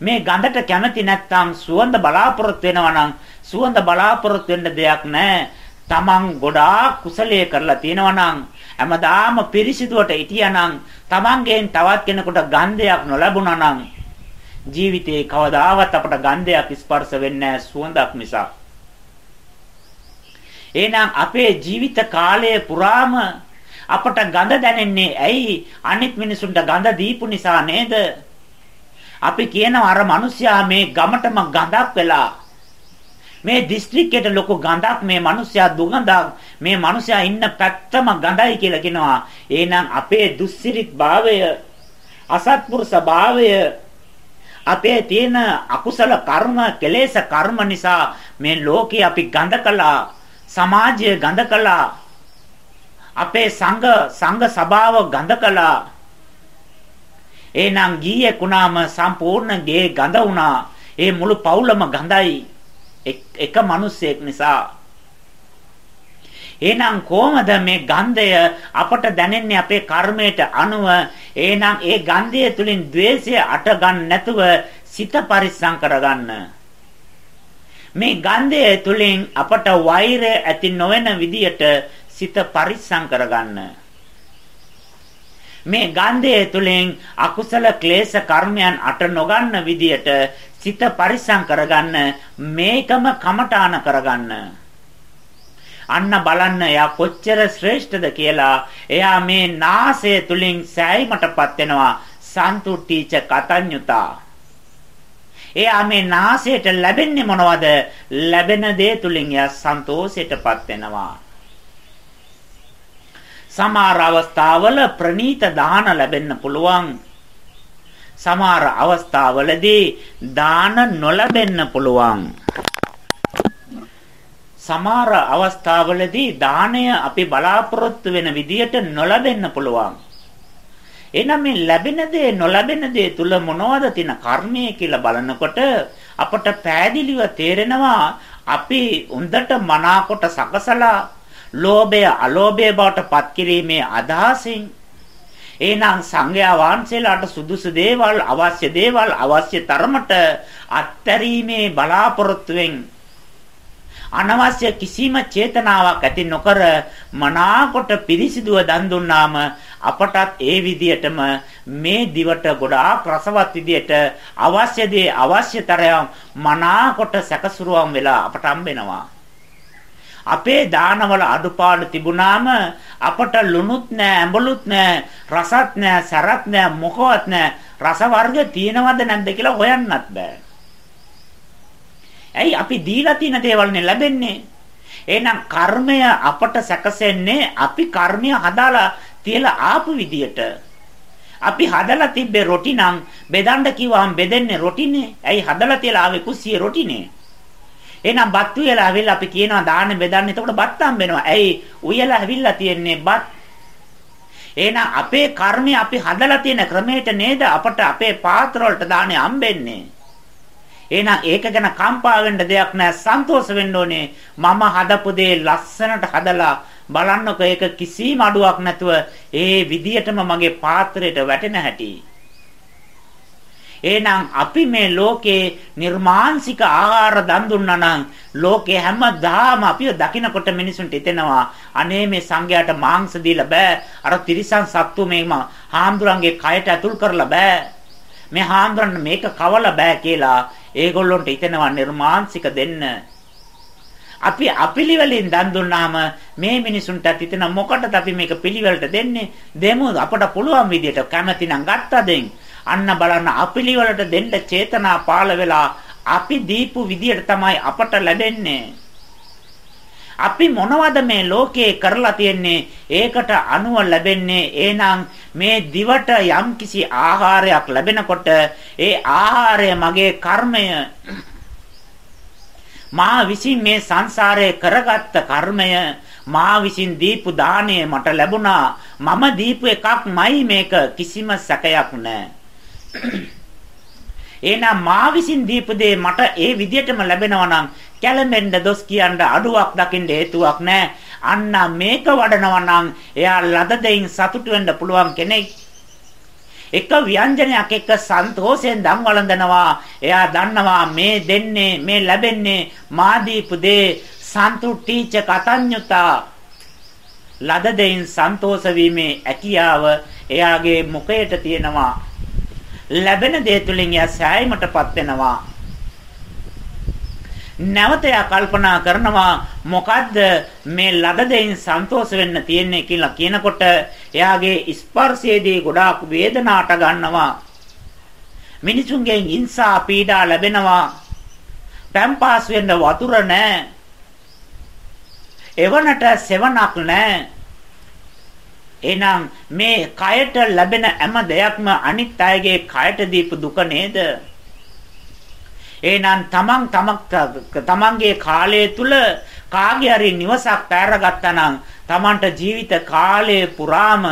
මේ ගඳට කැමති නැත්නම් සුවඳ බලාපොරොත්තු වෙනවා නම් සුවඳ බලාපොරොත්තු වෙන්න දෙයක් නැහැ. Taman ගොඩාක් කුසලයේ කරලා තියෙනවා නම් හැමදාම පිරිසිදුවට හිටියා නම් Tamanගෙන් තවත් කෙනෙකුට ගන්ධයක් නොලැබුණා නම් ජීවිතේ කවදාවත් අපට ගන්ධයක් ස්පර්ශ වෙන්නේ සුවඳක් නිසා. එහෙනම් අපේ ජීවිත කාලය පුරාම අපට ගඳ දැනෙන්නේ ඇයි? අනිත් මිනිසුන්ට ගඳ දීපු නිසා නේද? අපි කියනවා අර මිනිස්සයා මේ ගමටම ගඳක් වෙලා මේ දිස්ත්‍රික්කයට ලොකු ගඳක් මේ මිනිස්සයා දුගඳක් මේ මිනිස්සයා ඉන්න පැත්තම ගඳයි කියලා කියනවා එහෙනම් අපේ දුස්සිරිත් භාවය අසත්පුරුෂ භාවය අපේ තියෙන අකුසල කර්ම කෙලෙස් කර්ම නිසා මේ ලෝකේ අපි ගඳ කළා සමාජය ගඳ කළා අපේ සංඝ සංඝ සභාව ගඳ කළා එහෙනම් ගීයක් වුණාම සම්පූර්ණ ගේ ගඳ වුණා. ඒ මුළු පවුලම ගඳයි. එක මිනිසෙක් නිසා. එහෙනම් කොහමද මේ ගන්ධය අපට දැනෙන්නේ අපේ කර්මයට අනුව? එහෙනම් ඒ ගන්ධය තුලින් द्वේෂය අට ගන්න නැතුව සිත පරිස්සම් කරගන්න. මේ ගන්ධය තුලින් අපට වෛරය ඇති නොවන විදියට සිත පරිස්සම් කරගන්න. මේ ගන්ධය තුලින් අකුසල ක්ලේශ කර්මයන් අට නොගන්න විදියට සිත පරිස්සම් කරගන්න මේකම කමඨාන කරගන්න. අන්න බලන්න එයා කොච්චර ශ්‍රේෂ්ඨද කියලා එයා මේ නාසය තුලින් සෑයීමටපත් වෙනවා සන්තුට්ඨීච කතඤ්ඤුතා. එයා මේ නාසයට ලැබෙන්නේ මොනවද? ලැබෙන දේ තුලින් එයා සන්තෝෂයටපත් වෙනවා. සමහර අවස්ථාවල ප්‍රනීත දාන ලැබෙන්න පුළුවන්. සමහර අවස්ථාවලදී දාන නොලැබෙන්න පුළුවන්. සමහර අවස්ථාවලදී දාණය අපි බලාපොරොත්තු වෙන විදියට නොලැබෙන්න පුළුවන්. එනම් මේ ලැබෙන දේ නොලැබෙන දේ තුල මොනවද තියෙන කර්මය කියලා බලනකොට අපට පෑදිලිව තේරෙනවා අපි උන්දට මනාකොට සකසලා ලෝභය අලෝභය බවට පත් කිරීමේ අදහසින්. එහෙනම් සංඝයා වහන්සේලාට සුදුසු දේවල් අවශ්‍ය දේවල් අවශ්‍ය තරමට අත්හැරීමේ බලාපොරොත්තුවෙන් අනවශ්‍ය කිසිම චේතනාවක් ඇති නොකර මනාකොට පිරිසිදුව දන් දුන්නාම අපටත් ඒ විදියටම මේ දිවට ගොඩාක් රසවත් විදියට අවශ්‍ය දේ අවශ්‍ය තරම් මනාකොට සැකසුරුවම් වෙලා අපට හම්බෙනවා. අපේ දානවල අඩුපාඩු තිබුණාම අපට ලුණුත් නෑ ඇඹලුත් නෑ රසත් නෑ සැරත් නෑ මොකවත් නෑ රස වර්ග තියෙනවද නැද්ද කියලා හොයන්නත් බෑ. ඇයි අපි දීලා තියෙන දේවල්නේ ලැබෙන්නේ? එහෙනම් කර්මය අපට සැකසෙන්නේ අපි කර්මය හදාලා තියලා ආපු විදියට. අපි හදලා තිබ්බේ රොටි නම් බෙදන්න කිව්වහම බෙදෙන්නේ රොටිනේ. ඇයි හදලා තියලා ආවේ කුස්සියේ රොටිනේ. එහෙනම් බත් උයලා ඇවිල්ලා අපි කියනවා දාන්න බෙදන්න. එතකොට බත් හම්බෙනවා. ඇයි උයලා ඇවිල්ලා තියන්නේ බත්. එහෙනම් අපේ කර්මය අපි හදලා තියෙන ක්‍රමයට නේද අපට අපේ පාත්‍ර වලට දාන්නේ හම්බෙන්නේ. එහෙනම් ඒක ගැන කම්පා වෙන්න දෙයක් නැහැ. සන්තෝෂ වෙන්න ඕනේ. මම හදපු දේ ලස්සනට හදලා බලන්නකො ඒක කිසිම අඩුවක් නැතුව ඒ විදියටම මගේ පාත්‍රයට වැටෙන හැටි. එහෙනම් අපි මේ ලෝකේ නිර්මාංශික ආහාර දන් දුන්නා නම් ලෝකේ හැමදාම අපිව දකිනකොට මිනිසුන්ට හිතෙනවා අනේ මේ සංඝයාට මාංශ දීලා බෑ. අර තිරිසන් සත්තු මේම හාමුදුරන්ගේ කයට ඇතුල් කරලා බෑ. මේ හාමුදුරන් මේක කවලා බෑ කියලා ඒගොල්ලොන්ට හිතෙනවා නිර්මාංශික දෙන්න. අපි අපිලිවලින් දන් දුන්නාම මේ මිනිසුන්ට හිතෙන මොකටද අපි මේක පිළිවෙලට දෙන්නේ? දෙමු අපට පුළුවන් විදියට කැමැති නම් ගත්තා දෙන්න. අන්න බලන්න අපිලිවලට දෙන්න චේතනා පාළ වෙලා අපි දීපු විදියට තමයි අපට ලැබෙන්නේ. අපි මොනවද මේ ලෝකේ කරලා තියෙන්නේ? ඒකට අනුව ලැබෙන්නේ එහෙනම් මේ දිවට යම්කිසි ආහාරයක් ලැබෙනකොට ඒ ආහාරය මගේ කර්මය මා විසින් මේ සංසාරයේ කරගත්ත කර්මය මා විසින් දීපු දාණය මට ලැබුණා මම දීපු එකක්මයි මේක කිසිම සැකයක් නැහැ එහෙනම් මා විසින් දීපු දේ මට ඒ විදියටම ලැබෙනවා නම් කැළඹෙන්න දොස් කියන්න අඩුවක් දකින්න හේතුවක් නැහැ. අන්න මේක වඩනවා නම් එයා ලද දෙයින් සතුටු වෙන්න පුළුවන් කෙනෙක්. එක ව්‍යංජනයක් එක්ක සන්තෝෂයෙන් දන් වළඳනවා. එයා දන්නවා මේ දෙන්නේ මේ ලැබෙන්නේ මා දීපු දේ සන්තුට්ඨීච කතඤ්ඤුතා ලද දෙයින් සන්තෝෂ වීමේ හැකියාව එයාගේ මුඛයට තියෙනවා ලැබෙන දේ තුලින් එයා සෑයීමටපත් වෙනවා. නැවත එයා කල්පනා කරනවා මොකද්ද මේ ලද දෙයින් සන්තෝෂ වෙන්න තියෙන්නේ කියලා කියනකොට එයාගේ ස්පර්ශයේදී ගොඩාක් වේදනාට ගන්නවා. මිනිසුන්ගෙන් හිංසා පීඩා ලැබෙනවා. පැම්පාස් වෙන්න වතුර නැහැ. එවනට සෙවණක් නැහැ. එහෙනම් මේ කයට ලැබෙන හැම දෙයක්ම අනිත් අයගේ කයට දීපු දුක නේද? එහෙනම් තමන් තමන්ගේ කාලය තුල කාගේ හරි නිවසක් පැරගත්තා නම් තමන්ට ජීවිත කාලය පුරාම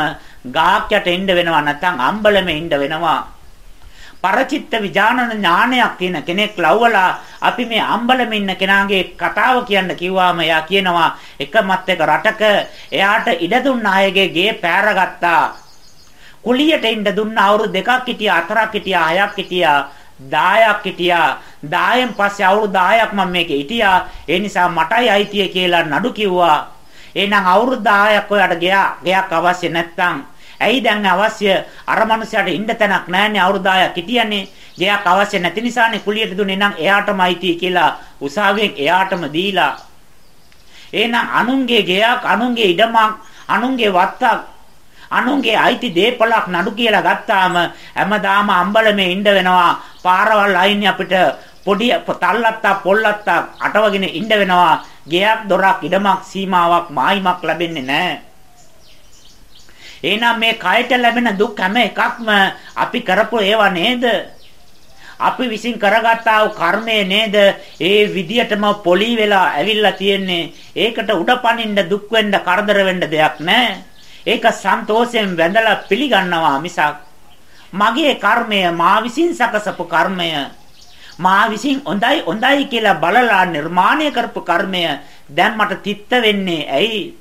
ගාක් යට ඉන්න වෙනවා නැත්නම් අම්බලමේ ඉන්න වෙනවා. පරචිත්ත විඥාන ඥානයක් තියෙන කෙනෙක් ලව්වලා අපි මේ අම්බලම ඉන්න කෙනාගේ කතාව කියන්න කිව්වාම එයා කියනවා එකමත් එක රටක එයාට ඉඩ දුන්න අයගේ ගේ පෑරගත්තා. කුලියට ඉන්න දුන්න අවුරුදු දෙකක් හිටියා හතරක් හිටියා හයක් හිටියා 10ක් හිටියා. 10න් පස්සේ අවුරුදු 10ක් මම මේකේ හිටියා. ඒ නිසා මටයි අයිතිය කියලා නඩු කිව්වා. එහෙනම් අවුරුදු 10ක් ඔයාලට ගයක් අවශ්‍ය නැත්නම් ඇයි දැන් අවශ්‍ය අර මනුස්සයාට ඉන්න තැනක් නැන්නේ අවුරුදු 10ක් හිටියන්නේ. ගෙයක් අවශ්‍ය නැති නිසානේ කුලියට දුන්නේ නම් එයාටම අයිති කියලා උසාවියෙන් එයාටම දීලා. එහෙනම් අනුන්ගේ ගෙයක් අනුන්ගේ ඉඩමක් අනුන්ගේ වත්තක් අනුන්ගේ අයිති දීපලක් නඩු කියලා ගත්තාම හැමදාම අම්බලමේ ඉන්න වෙනවා. පාරවල් අයින්නේ අපිට පොඩි තල්ලත්තා පොල්ලත්තා අටවගෙන ඉන්න වෙනවා. ගෙයක් දොරක් ඉඩමක් සීමාවක් මායිමක් ලැබෙන්නේ නැහැ. එහෙනම් මේ කයට ලැබෙන දුක් හැම එකක්ම අපි කරපු ඒවා නේද? අපි විසින් කරගත්තා වූ කර්මය නේද? ඒ විදියටම පොලි වෙලා ඇවිල්ලා තියෙන්නේ. ඒකට උඩපනින්න දුක් වෙන්න කරදර වෙන්න දෙයක් නැහැ. ඒක සන්තෝෂයෙන් වැඳලා පිළිගන්නවා මිසක් මගේ කර්මය මා විසින් සකසපු කර්මය මා විසින් හොඳයි හොඳයි කියලා බලලා නිර්මාණය කරපු කර්මය දැන් මට තිත්ත වෙන්නේ ඇයි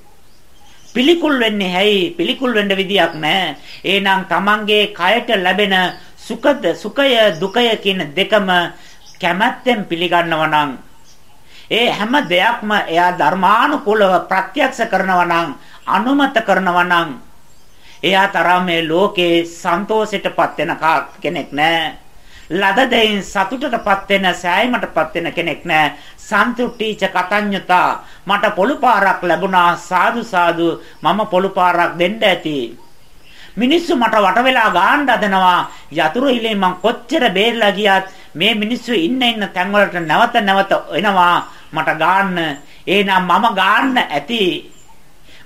පිළිකුල් වෙන්නේ හැයි පිළිකුල් වෙන්න විදියක් නැහැ. එහෙනම් Tamange කයට ලැබෙන සුඛද සුඛය දුකය කියන දෙකම කැමැත්තෙන් පිළිගන්නවා නම් ඒ හැම දෙයක්ම එයා ධර්මානුකූලව ප්‍රත්‍යක්ෂ කරනවා නම් අනුමත කරනවා නම් එයා තරම් මේ ලෝකේ සන්තෝෂයටපත් වෙන කෙනෙක් නෑ. ලද දෙයින් සතුටටපත් වෙන සෑයීමටපත් වෙන කෙනෙක් නෑ. සන්තුට්ඨීච කතඤ්ඤතා. මට පොළු පාරක් ලැබුණා. සාදු සාදු. මම පොළු පාරක් දෙන්න ඇති. මිනිස්සු මට වට වෙලා ගාන්න හදනවා. යතුරු ඉලේ මං කොච්චර බේරලා ගියත් මේ මිනිස්සු ඉන්න ඉන්න තැන් වලට නැවත නැවත එනවා. මට ගාන්න. එහෙනම් මම ගාන්න ඇති.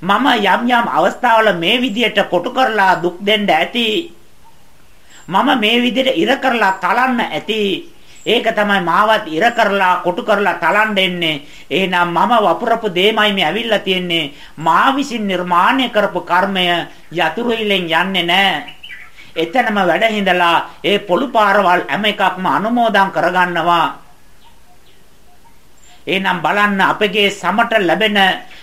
මම යම් යම් අවස්ථාවල මේ විදියට කොටු කරලා දුක් දෙන්න ඇති. මම මේ විදියට ඉර කරලා තලන්න ඇති ඒක තමයි මාවත් ඉර කරලා කොටු කරලා තලන්න එන්නේ. එහෙනම් මම වපුරපු දෙමයි මේ ඇවිල්ලා තියෙන්නේ. මා විසින් නිර්මාණය කරපු කර්මය යතුරු ඉලෙන් යන්නේ නැහැ. එතනම වැඩ හිඳලා ඒ පොළු පාරවල් හැම එකක්ම අනුමෝදන් කරගන්නවා. එහෙනම් බලන්න අපගේ සමට ලැබෙන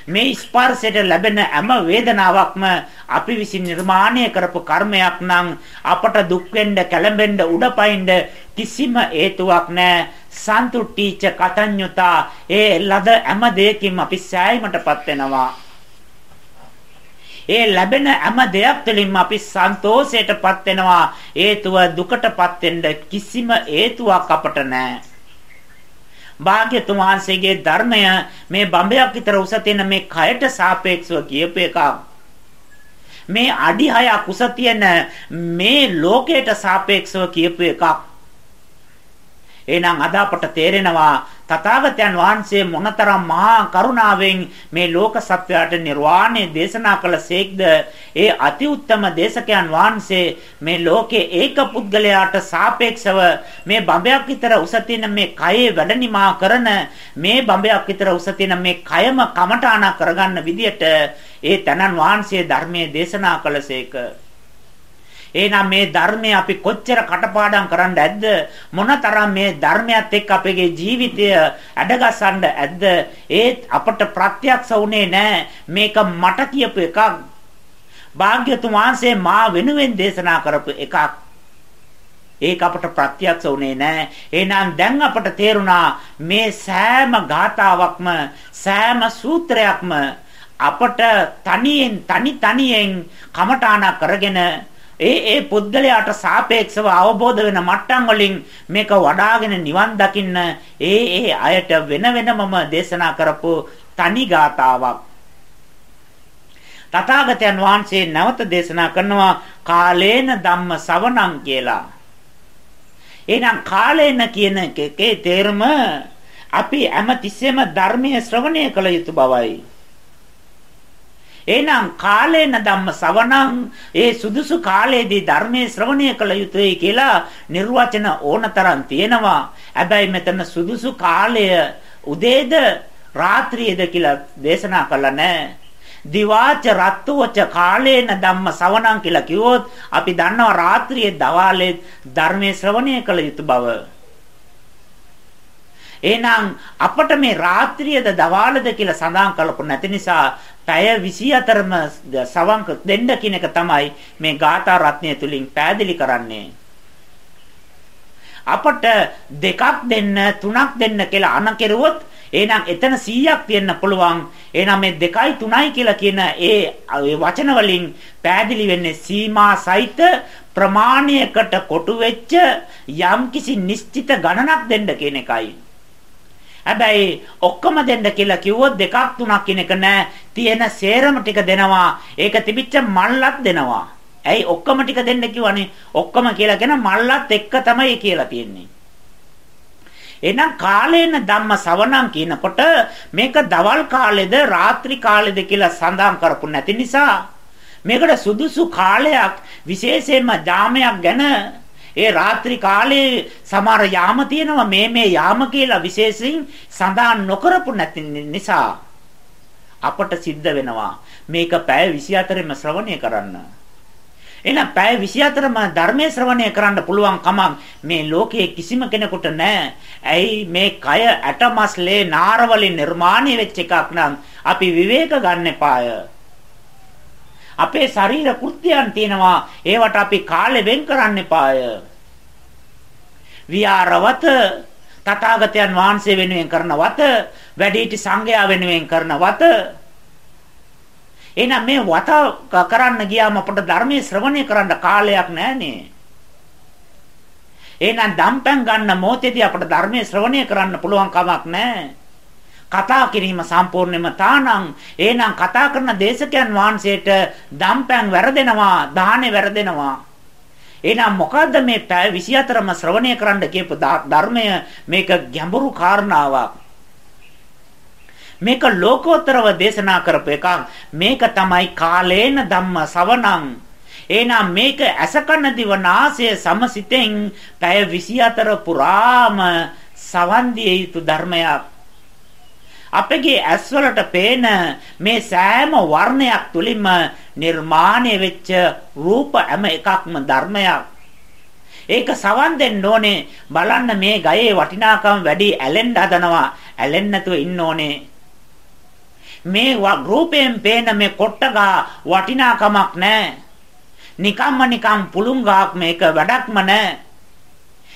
මේ ස්පර්ශයට ලැබෙන හැම වේදනාවක්ම අපි විසින් නිර්මාණය කරපු කර්මයක් නම් අපට දුක් වෙන්න කැළඹෙන්න උඩපයින්ද කිසිම හේතුවක් නැහැ සන්තුට්ඨීච කතඤ්ඤතා. ඒ ලද හැම දෙයකින් අපි සෑයීමටපත් වෙනවා. ඒ ලැබෙන හැම දෙයක් තුළින්ම අපි සන්තෝෂයටපත් වෙනවා. හේතුව දුකටපත් වෙන්න කිසිම හේතුවක් අපට නැහැ භාග්‍යතුන් වහන්සේගේ ධර්මය මේ බඹයක් විතර උස තියෙන මේ කයට සාපේක්ෂව කියපු එකක්. මේ අඩි 6ක් උස තියෙන මේ ලෝකයට සාපේක්ෂව කියපු එකක්. එහෙනම් අද අපට තේරෙනවා තථාගතයන් වහන්සේ මොනතරම් මහා කරුණාවෙන් මේ ලෝක සත්වයාට නිර්වාණය දේශනා කළසේක්ද ඒ අති උත්තම දේශකයන් වහන්සේ මේ ලෝකේ ඒක පුද්ගලයාට සාපේක්ෂව මේ බඹයක් විතර උස තියෙන මේ කයේ වැඩනිමා කරන මේ බඹයක් විතර උස තියෙන මේ කයම කමඨානා කරගන්න විදියට ඒ තනන් වහන්සේ ධර්මයේ දේශනා කළසේක එහෙනම් මේ ධර්මය අපි කොච්චර කටපාඩම් කරන්න ඇද්ද? මොනතරම් මේ ධර්මයත් එක්ක අපේ ජීවිතය අඩගසන්න ඇද්ද? ඒත් අපට ප්‍රත්‍යක්ෂ වුණේ නැහැ මේක මට කියපු එකක්. භාග්‍යතුන් වහන්සේ මා වෙනුවෙන් දේශනා කරපු එකක්. ඒක අපට ප්‍රත්‍යක්ෂ වුණේ නැහැ. එහෙනම් දැන් අපට තේරුණා මේ සෑම ගාතාවක්ම සෑම සූත්‍රයක්ම අපට තනියෙන් තනි තනියෙන් කමඨාන කරගෙන ඒ ඒ පුද්ගලයාට සාපේක්ෂව අවබෝධ වෙන මට්ටම් වලින් මේක වඩාගෙන නිවන් දකින්න ඒ ඒ අයට වෙන වෙනමම දේශනා කරපු තනි ගාතාවක් තථාගතයන් වහන්සේ නැවත දේශනා කරනවා කාලේන ධම්ම සවණං කියලා. එහෙනම් කාලේන කියන එකේ තේරුම අපි හැමතිස්සෙම ධර්මයේ ශ්‍රවණය කළ යුතු බවයි. එහෙනම් කාලේන ධම්ම සවණං ඒ සුදුසු කාලයේදී ධර්මයේ ශ්‍රවණය කළ යුතුයි කියලා නිර්වචන ඕනතරම් තියෙනවා. හැබැයි මෙතන සුදුසු කාලය උදේද රාත්‍රියේද කියලා දේශනා කළා නැහැ. දිවාච රත්තුවච කාලේන ධම්ම සවණං කියලා කිව්වොත් අපි දන්නවා රාත්‍රියේ දවාලේ ධර්මයේ ශ්‍රවණය කළ යුතු බව. එහෙනම් අපට මේ රාත්‍රියද දවාලද කියලා සඳහන් කළපො නැති නිසා පැය 24ම සවංක දෙන්න කියන එක තමයි මේ ගාථා රත්නය තුලින් පැහැදිලි කරන්නේ. අපට දෙකක් දෙන්න තුනක් දෙන්න කියලා අන කෙරුවොත් එහෙනම් එතන 100ක් තියෙන්න පුළුවන්. එහෙනම් මේ 2යි 3යි කියලා කියන ඒ වචන වලින් පැහැදිලි වෙන්නේ සීමා සහිත ප්‍රමාණයකට කොටු වෙච්ච යම්කිසි නිශ්චිත ගණනක් දෙන්න කියන එකයි. හැබැයි ඔක්කොම දෙන්න කියලා කිව්වොත් දෙකක් තුනක් කියන එක නෑ. තියෙන සේරම ටික දෙනවා. ඒක තිබිච්ච මල්ලක් දෙනවා. ඇයි ඔක්කොම ටික දෙන්න කිව්වනේ? ඔක්කොම කියලා කියන මල්ලත් එක්ක තමයි කියලා තියෙන්නේ. එහෙනම් කාලේන ධම්ම සවණං කියනකොට මේක දවල් කාලෙද රාත්‍රී කාලෙද කියලා සඳහන් කරපු නැති නිසා මේකට සුදුසු කාලයක් විශේෂයෙන්ම ජාමයක් ගැන ඒ රාත්‍රී කාලේ සමහර යාම තියෙනවා මේ මේ යාම කියලා විශේෂයෙන් සඳහන් නොකරපු නැති නිසා අපට සිද්ධ වෙනවා මේක පැය 24ෙම ශ්‍රවණය කරන්න. එහෙනම් පැය 24ම ධර්මයේ ශ්‍රවණය කරන්න පුළුවන් කමක් මේ ලෝකයේ කිසිම කෙනෙකුට නැහැ. ඇයි මේ කය ඇටමස්ලේ නාරවලින් නිර්මාණය වෙච්ච එකක් නම් අපි විවේක ගන්න එපාය. අපේ ශරීර කෘත්‍යයන් තියෙනවා. ඒවට අපි කාලෙ වෙන් කරන්න එපාය. විහාරවත තථාගතයන් වහන්සේ වෙනුවෙන් කරන වත වැඩිහිටි සංඝයා වෙනුවෙන් කරන වත එහෙනම් මේ වත කරන්න ගියාම අපට ධර්මයේ ශ්‍රවණය කරන්න කාලයක් නැහනේ. එහෙනම් දම්පැන් ගන්න මොහොතේදී අපට ධර්මයේ ශ්‍රවණය කරන්න පුළුවන් කමක් නැහැ. කතා කිරීම සම්පූර්ණයෙන්ම තානම් එහෙනම් කතා කරන දේශකයන් වහන්සේට දම්පැන් වැරදෙනවා දාහනේ වැරදෙනවා එහෙනම් මොකද්ද මේ පැය 24ම ශ්‍රවණය කරන්න කියපු ධර්මය? මේක ගැඹුරු කාරණාවක්. මේක ලෝකෝත්තරව දේශනා කරපු එකක්. මේක තමයි කාලේන ධම්ම සවණං එහෙනම් මේක අසකන දිවනාසය සමසිතෙන් පැය 24 පුරාම සවන් දිය යුතු ධර්මයක්. අපගේ ඇස්වලට පේන මේ සෑම වර්ණයක් තුලින්ම නිර්මාණය වෙච්ච රූප හැම එකක්ම ධර්මයක්. ඒක සවන් දෙන්න ඕනේ. බලන්න මේ ගයේ වටිනාකම වැඩි ඇලෙන්න හදනවා. ඇලෙන්න නැතුව ඉන්න ඕනේ. මේ රූපයෙන් පේන මේ කොට්ටගා වටිනාකමක් නැහැ නිකම්ම නිකම් පුළුන් ගහක් මේක වැඩක්ම නැහැ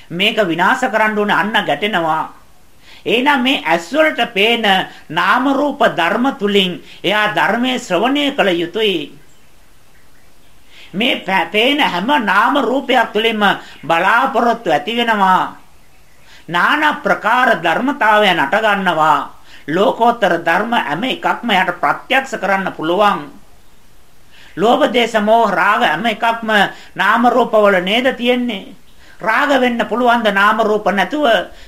මේක විනාශ කරන්න ඕනේ අන්න ගැටෙනවා. එහෙනම් මේ ඇස් වලට පේන නාම රූප ධර්ම තුලින් එයා ධර්මයේ ශ්‍රවණය කළ යුතුයි. මේ පේන හැම නාම රූපයක් තුළින්ම බලාපොරොත්තු ඇති වෙනවා. নানা ප්‍රකාර ධර්මතාවයන් අට ගන්නවා. ලෝකෝත්තර ධර්ම හැම එකක්ම යට ප්‍රත්‍යක්ෂ කරන්න පුළුවන්. ලෝභ දේශ මොහ රාග හැම එකක්ම නාම රූපවල නේද තියෙන්නේ. රාග වෙන්න පුළුවන් ද නාම රූප නැතුව,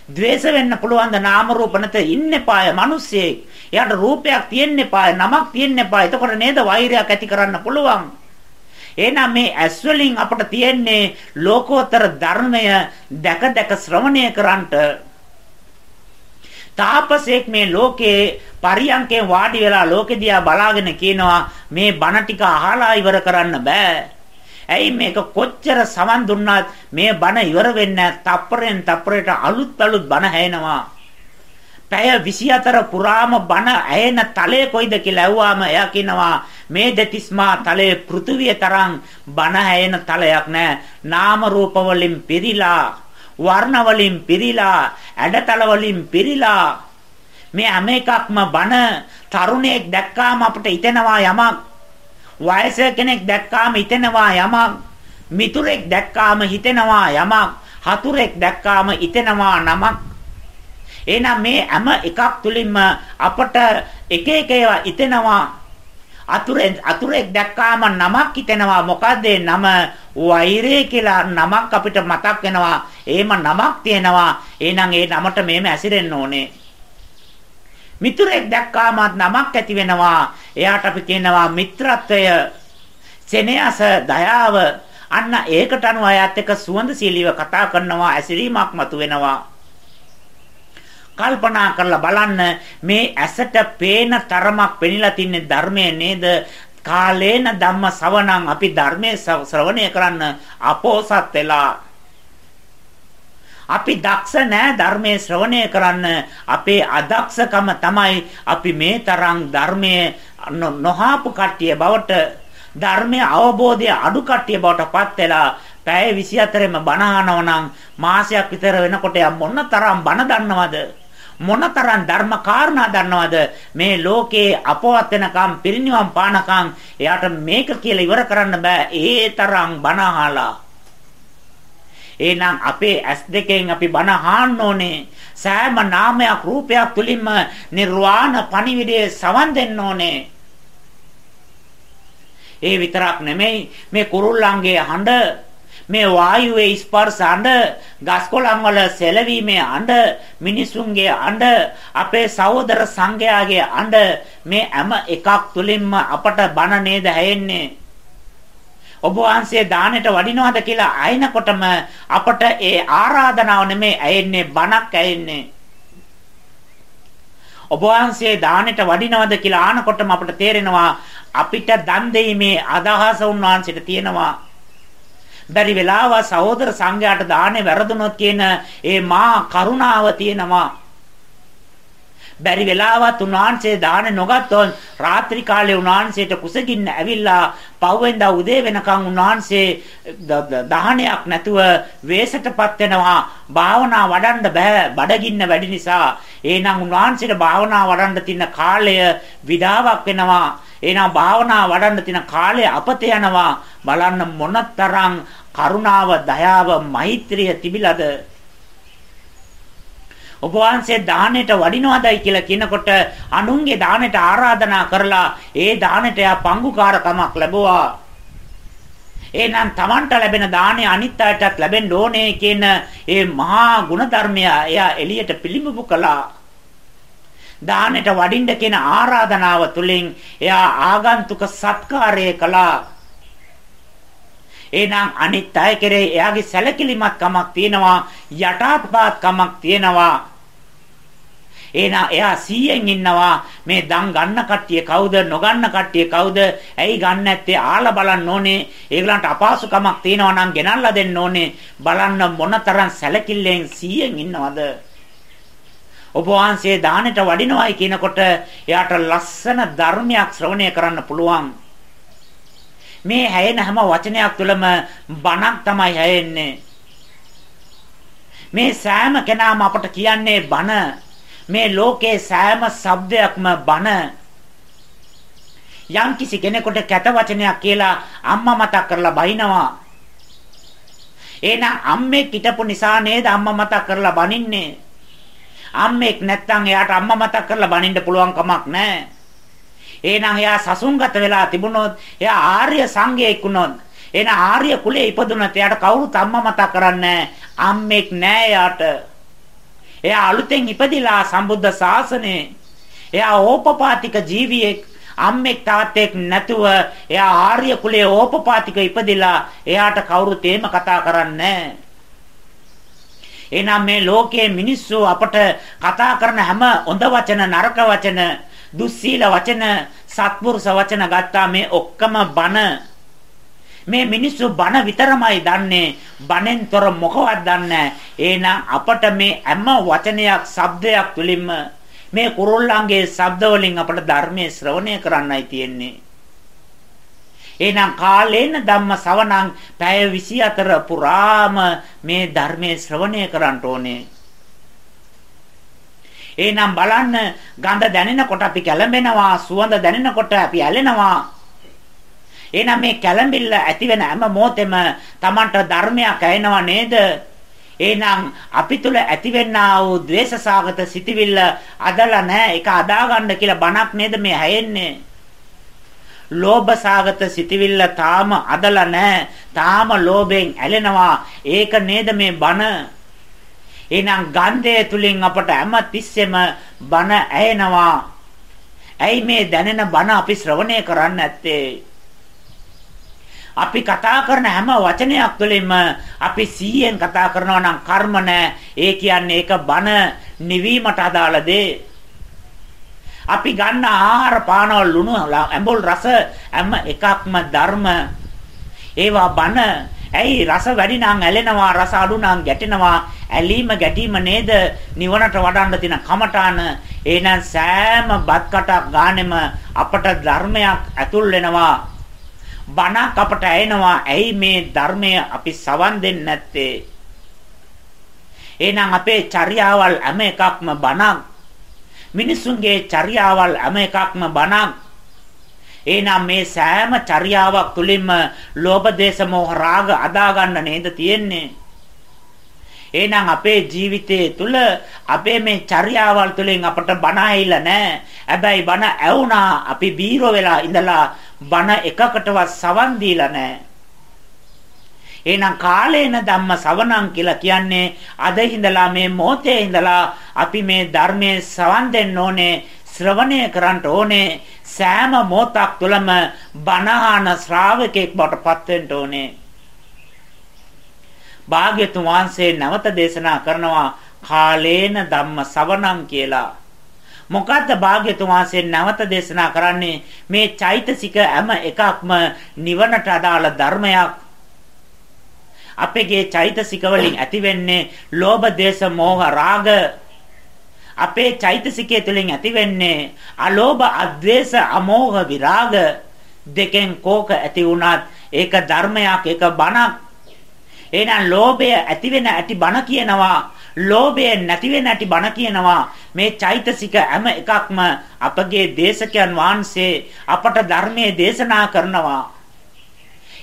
ద్వේෂ වෙන්න පුළුවන් ද නාම රූප නැත ඉන්න එපාය මිනිස්සෙක්. එයාට රූපයක් තියෙන්න එපාය, නමක් තියෙන්න එපාය. එතකොට නේද වෛරයක් ඇති කරන්න පුළුවන්. එහෙනම් මේ ඇස් වලින් අපට තියෙන්නේ ලෝකෝත්තර ධර්මය දැක දැක ශ්‍රවණය කරන්නට තාපසෙක් මේ ලෝකේ පරියන්කෙන් වාඩි වෙලා ලෝකෙ දිහා බලාගෙන කියනවා මේ බණ ටික අහලා ඉවර කරන්න බෑ ඇයි මේක කොච්චර සමන් දුන්නත් මේ බණ ඉවර වෙන්නේ තප්පරෙන් තප්පරයට අලුත් අලුත් බණ හැෙනවා. පැය 24 පුරාම බණ ඇහෙන තලය කොයිද කියලා ඇහුවාම එයා කියනවා මේ දෙතිස්මා තලයේ පෘථුවිය තරම් බණ ඇහෙන තලයක් නැහැ. නාම රූප වලින් පිරීලා, වර්ණ වලින් පිරීලා, ඇඩතල වලින් පිරීලා මේ හැම එකක්ම බණ තරුණයෙක් දැක්කාම අපිට හිතෙනවා යමක් වයස කෙනෙක් දැක්කාම හිතෙනවා යමක් මිතුරෙක් දැක්කාම හිතෙනවා යමක් හතුරෙක් දැක්කාම හිතෙනවා නමක්. එහෙනම් මේ හැම එකක් තුලින්ම අපට එක එක ඒවා හිතෙනවා. අතුරෙන් අතුරෙක් දැක්කාම නමක් හිතෙනවා. මොකද්ද නම? වෛරය කියලා නමක් අපිට මතක් වෙනවා. එහෙම නමක් තියෙනවා. එහෙනම් ඒ නමට මේම ඇසිරෙන්න ඕනේ. මිතුරෙක් දැක්කාමත් නමක් ඇති වෙනවා. එයාට අපි කියනවා මිත්‍රත්වය, සෙනෙහස, දයාව. අන්න ඒකට අනුව අයත් එක්ක සුවඳශීලීව කතා කරනවා, ඇසිරීමක් මතු වෙනවා. කල්පනා කරලා බලන්න මේ ඇසට පේන තරමක් පෙනිලා තින්නේ ධර්මයේ නේද? කාලේන ධම්ම ශ්‍රවණං අපි ධර්මයේ ශ්‍රවණය කරන්න අපෝසත් වෙලා අපි දක්ෂ නෑ ධර්මයේ ශ්‍රවණය කරන්න. අපේ අදක්ෂකම තමයි අපි මේ තරම් ධර්මයේ නොහාපු කට්ටිය බවට ධර්මයේ අවබෝධය අඩු කට්ටිය බවට පත් වෙලා පැය 24ෙම බණ අහනවා නම් මාසයක් විතර වෙනකොට මොන තරම් බණ දන්නවද? මොනතරම් ධර්ම කාරණා දන්නවද මේ ලෝකේ අපවත් වෙනකම් පිරිනිවන් පානකම් එයාට මේක කියලා ඉවර කරන්න බෑ ඒ තරම් බණ අහලා එහෙනම් අපේ ඇස් දෙකෙන් අපි බණ අහන්න ඕනේ. සෑම නාමයක් රූපයක් තුලින්ම නිර්වාණ පණිවිඩය සවන් දෙන්න ඕනේ. ඒ විතරක් නෙමෙයි මේ කුරුල්ලන්ගේ හඬ මේ වායුවේ ස්පර්ශ හඬ ගස්කොළන් වල සෙලවීමේ හඬ මිනිසුන්ගේ හඬ අපේ සහෝදර සංඝයාගේ හඬ මේ හැම එකක් තුලින්ම අපට බණ නේද ඇහෙන්නේ ඔබ වහන්සේ දානෙට වඩිනවද කියලා අයනකොටම අපට ඒ ආරාධනාව නෙමේ ඇයෙන්නේ බණක් ඇයෙන්නේ. ඔබ වහන්සේ දානෙට වඩිනවද කියලා ආනකොටම අපට තේරෙනවා අපිට දන් දෙීමේ අදහස උන්වහන්සේට තියෙනවා. බැරි වෙලාව සහෝදර සංඝයාට දානේ වැරදුනොත් කියන ඒ මා කරුණාව තියෙනවා. බැරි වෙලාවත් උන්වහන්සේ දාන නොගත්තොත් රාත්‍රී කාලේ උන්වහන්සේට කුසගින්න ඇවිල්ලා පව්වෙන්දා උදේ වෙනකන් උන්වහන්සේ දහනයක් නැතුව වේසටපත් වෙනවා. භාවනා වඩන්න බෑ. බඩගින්න වැඩි නිසා. එහෙනම් උන්වහන්සේට භාවනා වඩන්න තියෙන කාලය විඩාවක් වෙනවා. එහෙනම් භාවනා වඩන්න තියෙන කාලය අපත යනවා. බලන්න මොනතරම් කරුණාව දයාව මෛත්‍රිය තිබිලාද? ඔබ වහන්සේ දානෙට වඩිනවදයි කියලා කියනකොට අනුන්ගේ දානෙට ආරාධනා කරලා ඒ දානෙට යා පංගුකාරකමක් ලැබුවා. එහෙනම් Tamanට ලැබෙන දාණය අනිත් අයටත් ලැබෙන්න ඕනේ කියන ඒ මහා ගුණධර්මය එයා එළියට පිළිඹු කළා. දානෙට වඩින්න කියන ආරාධනාව තුළින් එයා ආගන්තුක සත්කාරය කළා. එහෙනම් අනිත් අය කෙරේ එයාගේ සැලකිලිමත් කමක් තියෙනවා යටාත්පාත් කමක් තියෙනවා එහෙනම් එයා 100න් ඉන්නවා. මේ දන් ගන්න කට්ටිය කවුද? නොගන්න කට්ටිය කවුද? ඇයි ගන්න නැත්තේ ආලා බලන්න ඕනේ. ඒගලන්ට අපහසුකමක් තියෙනවා නම් ගෙනල්ලා දෙන්න ඕනේ. බලන්න මොනතරම් සැලකිල්ලෙන් 100න් ඉන්නවද? ඔබ වහන්සේ දානෙට වඩිනවයි කියනකොට එයාට ලස්සන ධර්මයක් ශ්‍රවණය කරන්න පුළුවන්. මේ හැයෙන හැම වචනයක් තුළම බණක් තමයි හැයෙන්නේ. මේ සෑම කෙනාම අපට කියන්නේ බණ. මේ ලෝකේ සෑම શબ્දයක්ම බන. යම් කිසි කෙනෙකුට කැත වචනයක් කියලා අම්මා මතක් කරලා බනිනවා. එහෙනම් අම්මෙක් හිටපු නිසා නේද අම්මා මතක් කරලා බනින්නේ? අම්මෙක් නැත්තම් එයාට අම්මා මතක් කරලා බනින්න පුළුවන් කමක් නැහැ. එහෙනම් එයා සසුන්ගත වෙලා තිබුණොත් එයා ආර්ය සංඝයෙක් වුණොත් එහෙනම් ආර්ය කුලේ ඉපදුනත් එයාට කවුරුත් අම්මා මතක් කරන්නේ අම්මෙක් නැහැ එයාට. එයා අලුතෙන් ඉපදිලා සම්බුද්ධ ශාසනයේ. එයා ඕපපාතික ජීවියෙක් අම්මෙක් තාත්තෙක් නැතුව එයා ආර්ය කුලයේ ඕපපාතික ඉපදිලා එයාට කවුරුත් එහෙම කතා කරන්නේ එහෙනම් මේ ලෝකයේ මිනිස්සු අපට කතා කරන හැම හොඳ වචන නරක වචන දුස්සීල වචන සත්පුරුෂ වචන ගත්තා මේ ඔක්කොම බන මේ මිනිස්සු බන විතරමයි දන්නේ. බනෙන් තොර මොකවත් දන්නේ එහෙනම් අපට මේ හැම වචනයක් શબ્දයක් තුළින්ම මේ කුරුල්ලන්ගේ ශබ්ද වලින් අපට ධර්මයේ ශ්‍රවණය කරන්නයි තියෙන්නේ. එහෙනම් කාලේන ධම්ම සවණං පැය 24 පුරාම මේ ධර්මයේ ශ්‍රවණය කරන්න ඕනේ. එහෙනම් බලන්න ගඳ දැනෙනකොට අපි කැළඹෙනවා සුවඳ දැනෙනකොට අපි ඇලෙනවා. එහෙනම් මේ කැළඹිල්ල ඇති වෙන හැම මොහොතෙම Tamanට ධර්මයක් ඇයෙනව නේද? එහෙනම් අපි තුල ඇතිවෙනා වූ ද්වේෂසාගත සිටිවිල්ල අදලා නැහැ. ඒක අදා ගන්න කියලා බණක් නේද මේ හැයෙන්නේ? ලෝභසාගත සිටිවිල්ල තාම අදලා නැහැ. තාම ලෝභයෙන් ඇලෙනවා. ඒක නේද මේ බණ? එහෙනම් ගන්ධය තුලින් අපට හැම තිස්සෙම බණ ඇහෙනවා. ඇයි මේ දැනෙන බණ අපි ශ්‍රවණය කරන්නේ නැත්තේ? අපි කතා කරන හැම වචනයක් තුළින්ම අපි 100ෙන් කතා කරනවා නම් කර්ම නැහැ. ඒ කියන්නේ ඒක බන නිවීමට අදාළ දේ. අපි ගන්න ආහාර පානවල ලුණු ඇඹුල් රස හැම එකක්ම ධර්ම. ඒවා බන ඇයි රස වැඩි නම් ඇලෙනවා රස අඩු නම් ගැටෙනවා ඇලීම ගැටීම නේද නිවනට වඩන්න තියෙන කමඨාන එහෙනම් සෑම බත් කටක් ගානෙම අපට ධර්මයක් ඇතුල් වෙනවා බණක් අපට ඇහෙනවා. ඇයි මේ ධර්මය අපි සවන් දෙන්නේ නැත්තේ? එහෙනම් අපේ චර්යාවල් හැම එකක්ම බණක්. මිනිසුන්ගේ චර්යාවල් හැම එකක්ම බණක්. එහෙනම් මේ සෑම චර්යාවක් තුලින්ම ලෝභ දේශ මොහ රාග අදා ගන්න නේද තියෙන්නේ? එහෙනම් අපේ ජීවිතයේ තුල අපේ මේ චර්යාවල් තුලින් අපට බණ ඇහිලා නැහැ. හැබැයි බණ ඇවුනා අපි බීරෝ වෙලා ඉඳලා බණ එකකටවත් සවන් දීලා නැහැ. එහෙනම් කාලේන ධම්ම සවණං කියලා කියන්නේ අද ඉඳලා මේ මොහොතේ ඉඳලා අපි මේ ධර්මයේ සවන් දෙන්න ඕනේ ශ්‍රවණය කරන්න ඕනේ සෑම මොහොතක් තුළම බණහන ශ්‍රාවකෙක් බවට පත් වෙන්න ඕනේ භාග්‍යතුන් වහන්සේ නැවත දේශනා කරනවා කාලේන ධම්ම සවණං කියලා මොකද්ද භාග්‍යතුන් වහන්සේ නැවත දේශනා කරන්නේ මේ චෛතසික හැම එකක්ම නිවනට අදාළ ධර්මයක් අපගේ චෛතසික වලින් ඇතිවෙන්නේ ලෝභ දේශ මොහ රාග අපේ චෛතසිකය තුළින් ඇතිවෙන්නේ අලෝභ, අද්වේෂ, අමෝහ, විරාග දෙකෙන් කෝක ඇති වුණත් ඒක ධර්මයක්, ඒක බණක්. එහෙනම් ලෝභය ඇති වෙන ඇති බණ කියනවා. ලෝභය නැති වෙන ඇති බණ කියනවා. මේ චෛතසික හැම එකක්ම අපගේ දේශකයන් වහන්සේ අපට ධර්මයේ දේශනා කරනවා.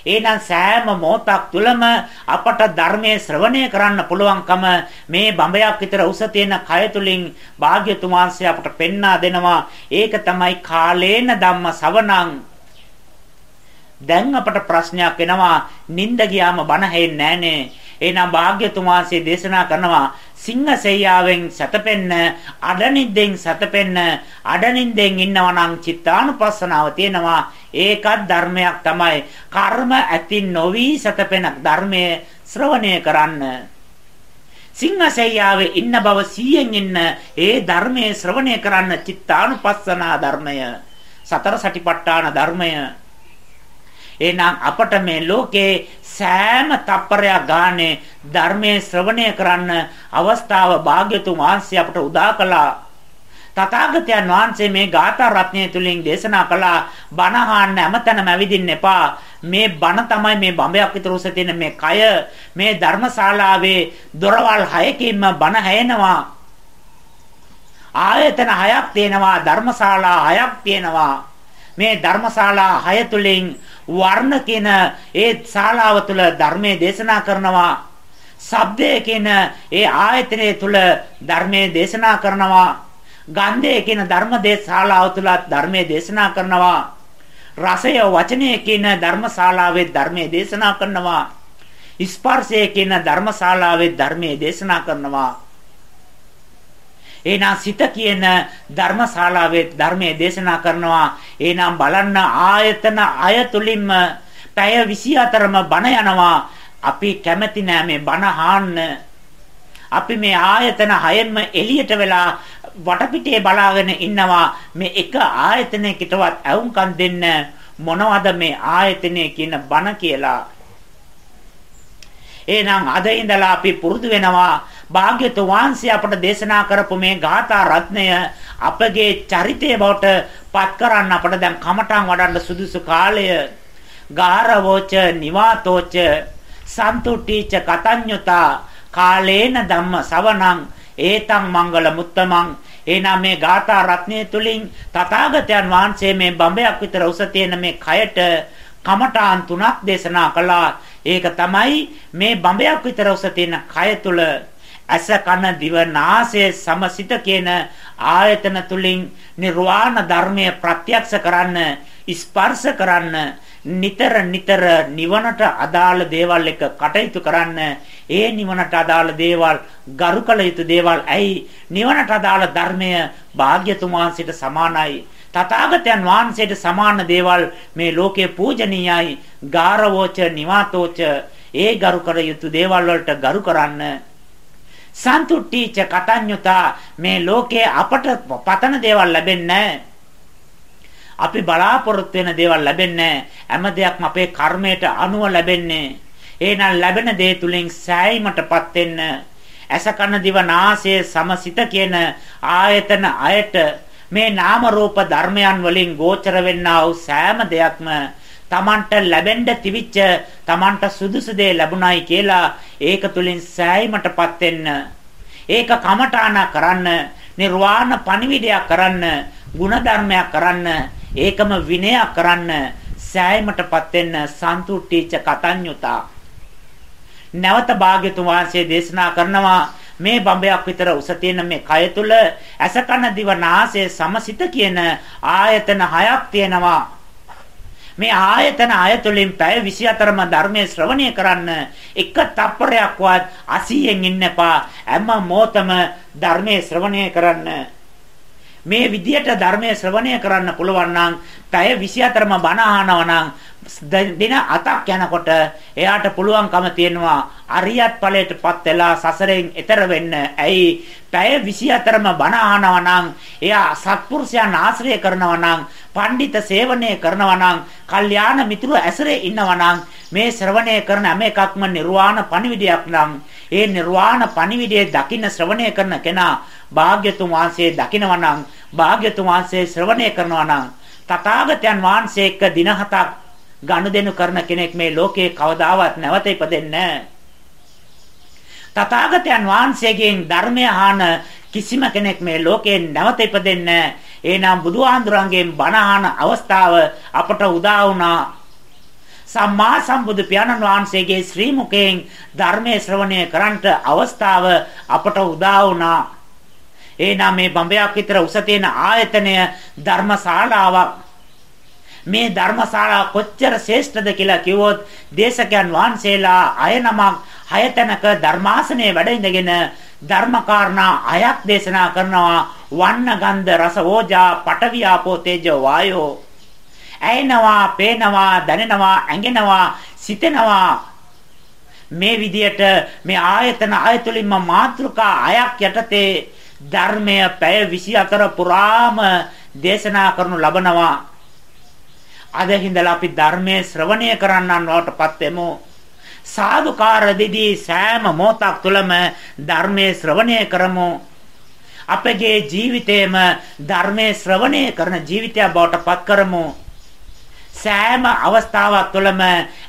එහෙනම් සෑම මොහොතක් තුළම අපට ධර්මයේ ශ්‍රවණය කරන්න පුළුවන්කම මේ බඹයක් විතර උස තියෙන කය තුලින් භාග්‍යතුන් වහන්සේ අපට පෙන්වා දෙනවා. ඒක තමයි කාලේන ධම්ම සවණං දැන් අපට ප්‍රශ්නයක් එනවා නිନ୍ଦ ගියාම බණ හෙන්නේ නැහනේ එහෙනම් භාග්‍යතුන් වහන්සේ දේශනා කරනවා සිංහසෙයියාවෙන් සතපෙන්න අඩනින්දෙන් සතපෙන්න අඩනින්දෙන් ඉන්නවා නම් චිත්තානුපස්සනාව තියෙනවා. ඒකත් ධර්මයක් තමයි. කර්ම ඇති නොවි සතපෙන ධර්මයේ ශ්‍රවණය කරන්න. සිංහසෙයියාවේ ඉන්න බව සීයෙන් ඉන්න ඒ ධර්මයේ ශ්‍රවණය කරන්න චිත්තානුපස්සනා ධර්මය. සතර සටිපට්ඨාන ධර්මය. එහෙනම් අපට මේ ලෝකේ සෑම තප්පරයක් ගානේ ධර්මයේ ශ්‍රවණය කරන්න අවස්ථාව භාග්‍යතුන් වහන්සේ අපට උදා කළා. තථාගතයන් වහන්සේ මේ ගාථා රත්නය තුලින් දේශනා කළා බණ අහන්න හැමතැනම ඇවිදින්න එපා. මේ බණ තමයි මේ බඹයක් විතර උස තියෙන මේ කය මේ ධර්මශාලාවේ දොරවල් හයකින්ම බණ හැයෙනවා. ආයතන හයක් තියෙනවා ධර්මශාලා හයක් තියෙනවා. මේ ධර්මශාලා හය තුලින් වර්ණ කියන ඒ ශාලාව තුල ධර්මයේ දේශනා කරනවා. ශබ්දය කියන ඒ ආයතනය තුල ධර්මයේ දේශනා කරනවා. ගන්ධය කියන ධර්ම දේශාලාව තුල ධර්මයේ දේශනා කරනවා. රසය වචනය කියන ධර්මශාලාවේ ධර්මයේ දේශනා කරනවා. ස්පර්ශය කියන ධර්මශාලාවේ ධර්මයේ දේශනා කරනවා. එහෙනම් සිත කියන ධර්මශාලාවේ ධර්මයේ දේශනා කරනවා. එහෙනම් බලන්න ආයතන අයතුලින්ම පැය 24ම බණ යනවා. අපි කැමති නෑ මේ බණ අහන්න. අපි මේ ආයතන හයෙන්ම එළියට වෙලා වටපිටේ බලාගෙන ඉන්නවා. මේ එක ආයතනයකටවත් ඇවුම්කන් දෙන්න මොනවද මේ ආයතනය කියන බණ කියලා. එහෙනම් අද ඉඳලා අපි පුරුදු වෙනවා භාග්‍යතුන් වහන්සේ අපට දේශනා කරපු මේ ගාථා රත්නය අපගේ චරිතය බවට පත් කරන්න අපට දැන් කමඨං වඩන්න සුදුසු කාලය. ගාරවෝච නිවාතෝච සන්තුට්ඨීච කතඤ්ඤතා කාලේන ධම්ම සවණං ඒතං මංගල මුත්තමං. එනම් මේ ගාථා රත්නය තුලින් තථාගතයන් වහන්සේ මේ බඹයක් විතර උස තියෙන මේ කයට කමඨාන් තුනක් දේශනා කළා. ඒක තමයි මේ බඹයක් විතර උස තියෙන කය තුල ඇස කන දිව නාසය සමසිත කියන ආයතන තුලින් නිර්වාණ ධර්මය ප්‍රත්‍යක්ෂ කරන්න ස්පර්ශ කරන්න නිතර නිතර නිවනට අදාළ දේවල් එක කටයුතු කරන්න ඒ නිවනට අදාළ දේවල් ගරු කළ යුතු දේවල්. ඇයි? නිවනට අදාළ ධර්මය භාග්‍යතුන් වහන්සේට සමානයි. තථාගතයන් වහන්සේට සමාන දේවල් මේ ලෝකයේ පූජනීයයි. ගාරවෝච නිවාතෝච ඒ ගරු කළ යුතු දේවල් වලට ගරු කරන්න සන්තුට්ඨීච කතඤ්ඤුතා. මේ ලෝකයේ අපට පතන දේවල් ලැබෙන්නේ අපි බලාපොරොත්තු වෙන දේවල් ලැබෙන්නේ හැම දෙයක්ම අපේ කර්මයට අනුව ලැබෙන්නේ. එහෙනම් ලැබෙන දේ තුලින් සෑයීමටපත් වෙන්න. ඇස කන දිව නාසය සමසිත කියන ආයතන අයට මේ නාම රූප ධර්මයන් වලින් ගෝචර වෙන්නා වූ සෑම දෙයක්ම Tamanට ලැබෙන්න තිවිච්ච Tamanට සුදුසු දේ ලැබුණයි කියලා ඒක තුලින් සෑයීමටපත් වෙන්න ඒක කමඨාන කරන්න නිර්වාණ පණිවිඩයක් කරන්න ಗುಣධර්මයක් කරන්න ඒකම විනයක් කරන්න සෑයීමටපත් වෙන්න සන්තුට්ඨීච කතඤ්ඤුතා. නැවත භාග්‍යතුන් වහන්සේ දේශනා කරනවා මේ බඹයක් විතර උස තියෙන මේ කය තුල ඇස කන දිව නාසය සමසිත කියන ආයතන හයක් තියෙනවා. මේ ආයතන අයතුලින් පැය 24ම ධර්මයේ ශ්‍රවණය කරන්න එක තප්පරයක්වත් 80න් ඉන්න එපා. හැම මොහොතම ධර්මයේ ශ්‍රවණය කරන්න. මේ විදියට ධර්මයේ ශ්‍රවණය කරන්න පුළුවන් නම් පැය 24ම බණ අහනවා නම් දින 7ක් යනකොට එයාට පුළුවන්කම තියෙනවා අරියත් ඵලයටපත් වෙලා සසරෙන් එතර වෙන්න. ඇයි? පැය 24ම බණ අහනවා නම්, එයා සත්පුරුෂයන් ආශ්‍රය කරනවා නම්, පඬිත සේවනය කරනවා නම්, කල්යාණ මිතුරු ඇසුරේ ඉන්නවා නම්, මේ ශ්‍රවණය කරන හැම එකක්ම නිර්වාණ පණිවිඩයක් නම්, ඒ නිර්වාණ පණිවිඩයේ දකින්න ශ්‍රවණය කරන කෙනා භාග්‍යතුන් වහන්සේ දකිනවා නම්, භාග්‍යතුන් වහන්සේ ශ්‍රවණය කරනවා නම්, තථාගතයන් වහන්සේ එක්ක දින හතක් ගනුදෙනු කරන කෙනෙක් මේ ලෝකේ කවදාවත් නැවත ඉපදෙන්නේ තථාගතයන් වහන්සේගෙන් ධර්මය අහන කිසිම කෙනෙක් මේ ලෝකේ නැවත ඉපදෙන්නේ එනම් බුදුහාඳුරන්ගෙන් බණ අහන අවස්ථාව අපට උදා වුණා. සම්මා සම්බුදු පියාණන් වහන්සේගේ ශ්‍රී මුඛයෙන් ධර්මයේ ශ්‍රවණය කරන්නට අවස්ථාව අපට උදා වුණා. එනම් මේ බඹයක් විතර උස තියෙන ආයතනය ධර්මශාලාවක් මේ ධර්මශාලා කොච්චර ශ්‍රේෂ්ඨද කියලා කිව්වොත් දේශකයන් වහන්සේලා අය නමක් හය තැනක ධර්මාසනයේ වැඩ ඉඳගෙන ධර්මකාරණා අයක් දේශනා කරනවා. වන්න ගන්ධ රස ඕජා පඨවි ආපෝ තේජෝ වායෝ. ඇයෙනවා පේනවා දැනෙනවා ඇඟෙනවා සිතෙනවා. මේ විදියට මේ ආයතන ආයතුලින්ම මාත්‍රිකා අයක් යටතේ ධර්මය පැය 24 පුරාම දේශනා කරනු ලබනවා අද හිඳලා අපි ධර්මයේ ශ්‍රවණය කරන්නන් වටපත් වෙමු. සාදුකාර දෙදී සෑම මොහොතක් තුළම ධර්මයේ ශ්‍රවණය කරමු. අපගේ ජීවිතේම ධර්මයේ ශ්‍රවණය කරන ජීවිතයක් බවට පත් කරමු. සෑම අවස්ථාවක් තුළම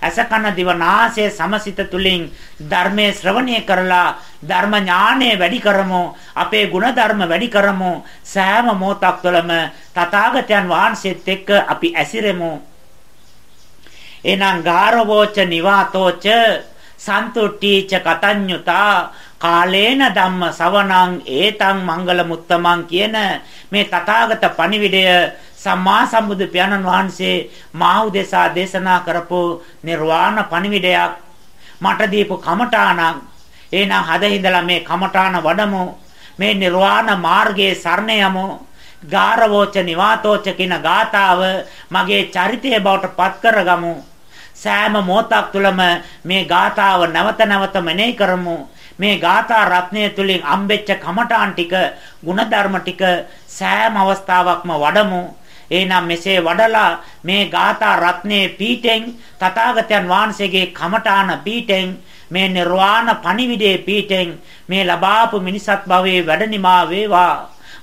අසකන දිවනාසය සමසිත තුලින් ධර්මයේ ශ්‍රවණය කරලා ධර්ම ඥානය වැඩි කරමු අපේ ಗುಣධර්ම වැඩි කරමු. සෑම මොහොතක් තුළම තථාගතයන් වහන්සේත් එක්ක අපි ඇසිරෙමු. එනං ගාරවෝච නිවාතෝච සන්තුට්ඨීච කතඤ්ඤුතා කාලේන ධම්ම සවණං ඒතං මංගල මුත්තමං කියන මේ තථාගත පණිවිඩය සම්මා සම්බුදු පියාණන් වහන්සේ මා උදෙසා දේශනා කරපු නිර්වාණ පණිවිඩයක් මට දීපු කමඨාණක්. එහෙනම් හදින්දලා මේ කමඨාන වඩමු. මේ නිර්වාණ මාර්ගයේ සරණ යමු. ගාරවෝච නිවාතෝච කියන ගාතාව මගේ චරිතය බවට පත් කරගමු. සෑම මොහොතක් තුළම මේ ගාතාව නැවත නැවත මෙනෙහි කරමු. මේ ගාථා රත්නය තුලින් අම්බෙච්ච කමඨාන් ටික ಗುಣධර්ම ටික සෑම අවස්ථාවකම වඩමු. එහෙනම් මෙසේ වඩලා මේ ගාථා රත්නයේ පීඨෙන් තථාගතයන් වහන්සේගේ කමඨාන පීඨෙන් මේ නිර්වාණ පණිවිඩයේ පීඨෙන් මේ ලබාපු මිනිසත් භවයේ වැඩනිමා වේවා.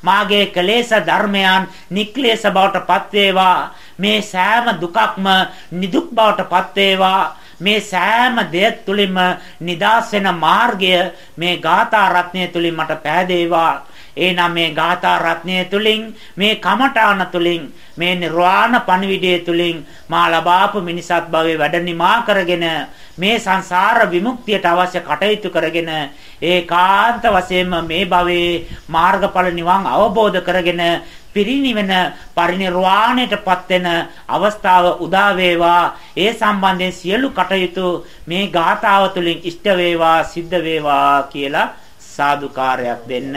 මාගේ ක්ලේශ ධර්මයන් නික්ලේශ බවට පත් වේවා. මේ සෑම දුකක්ම නිදුක් බවට පත් වේවා. මේ සෑම දෙයක් තුලින්ම නිදාස් වෙන මාර්ගය මේ ගාථා රත්නය තුලින් මට පෑදේවා. එහෙනම් මේ ගාථා රත්නය තුලින් මේ කමඨාන තුලින් මේ නිර්වාණ පණිවිඩය තුලින් මා ලබාපු මිනිසත් භවයේ වැඩ නිමා කරගෙන මේ සංසාර විමුක්තියට අවශ්‍ය කටයුතු කරගෙන ඒකාන්ත වශයෙන්ම මේ භවයේ මාර්ගඵල නිවන් අවබෝධ කරගෙන පිරිනිවෙන පරිනිර්වාණයටපත් වෙන අවස්ථාව උදා වේවා. ඒ සම්බන්ධයෙන් සියලු කටයුතු මේ ගාථාව තුලින් ඉෂ්ට වේවා සිද්ධ වේවා කියලා සාදුකාරයක් දෙන්න.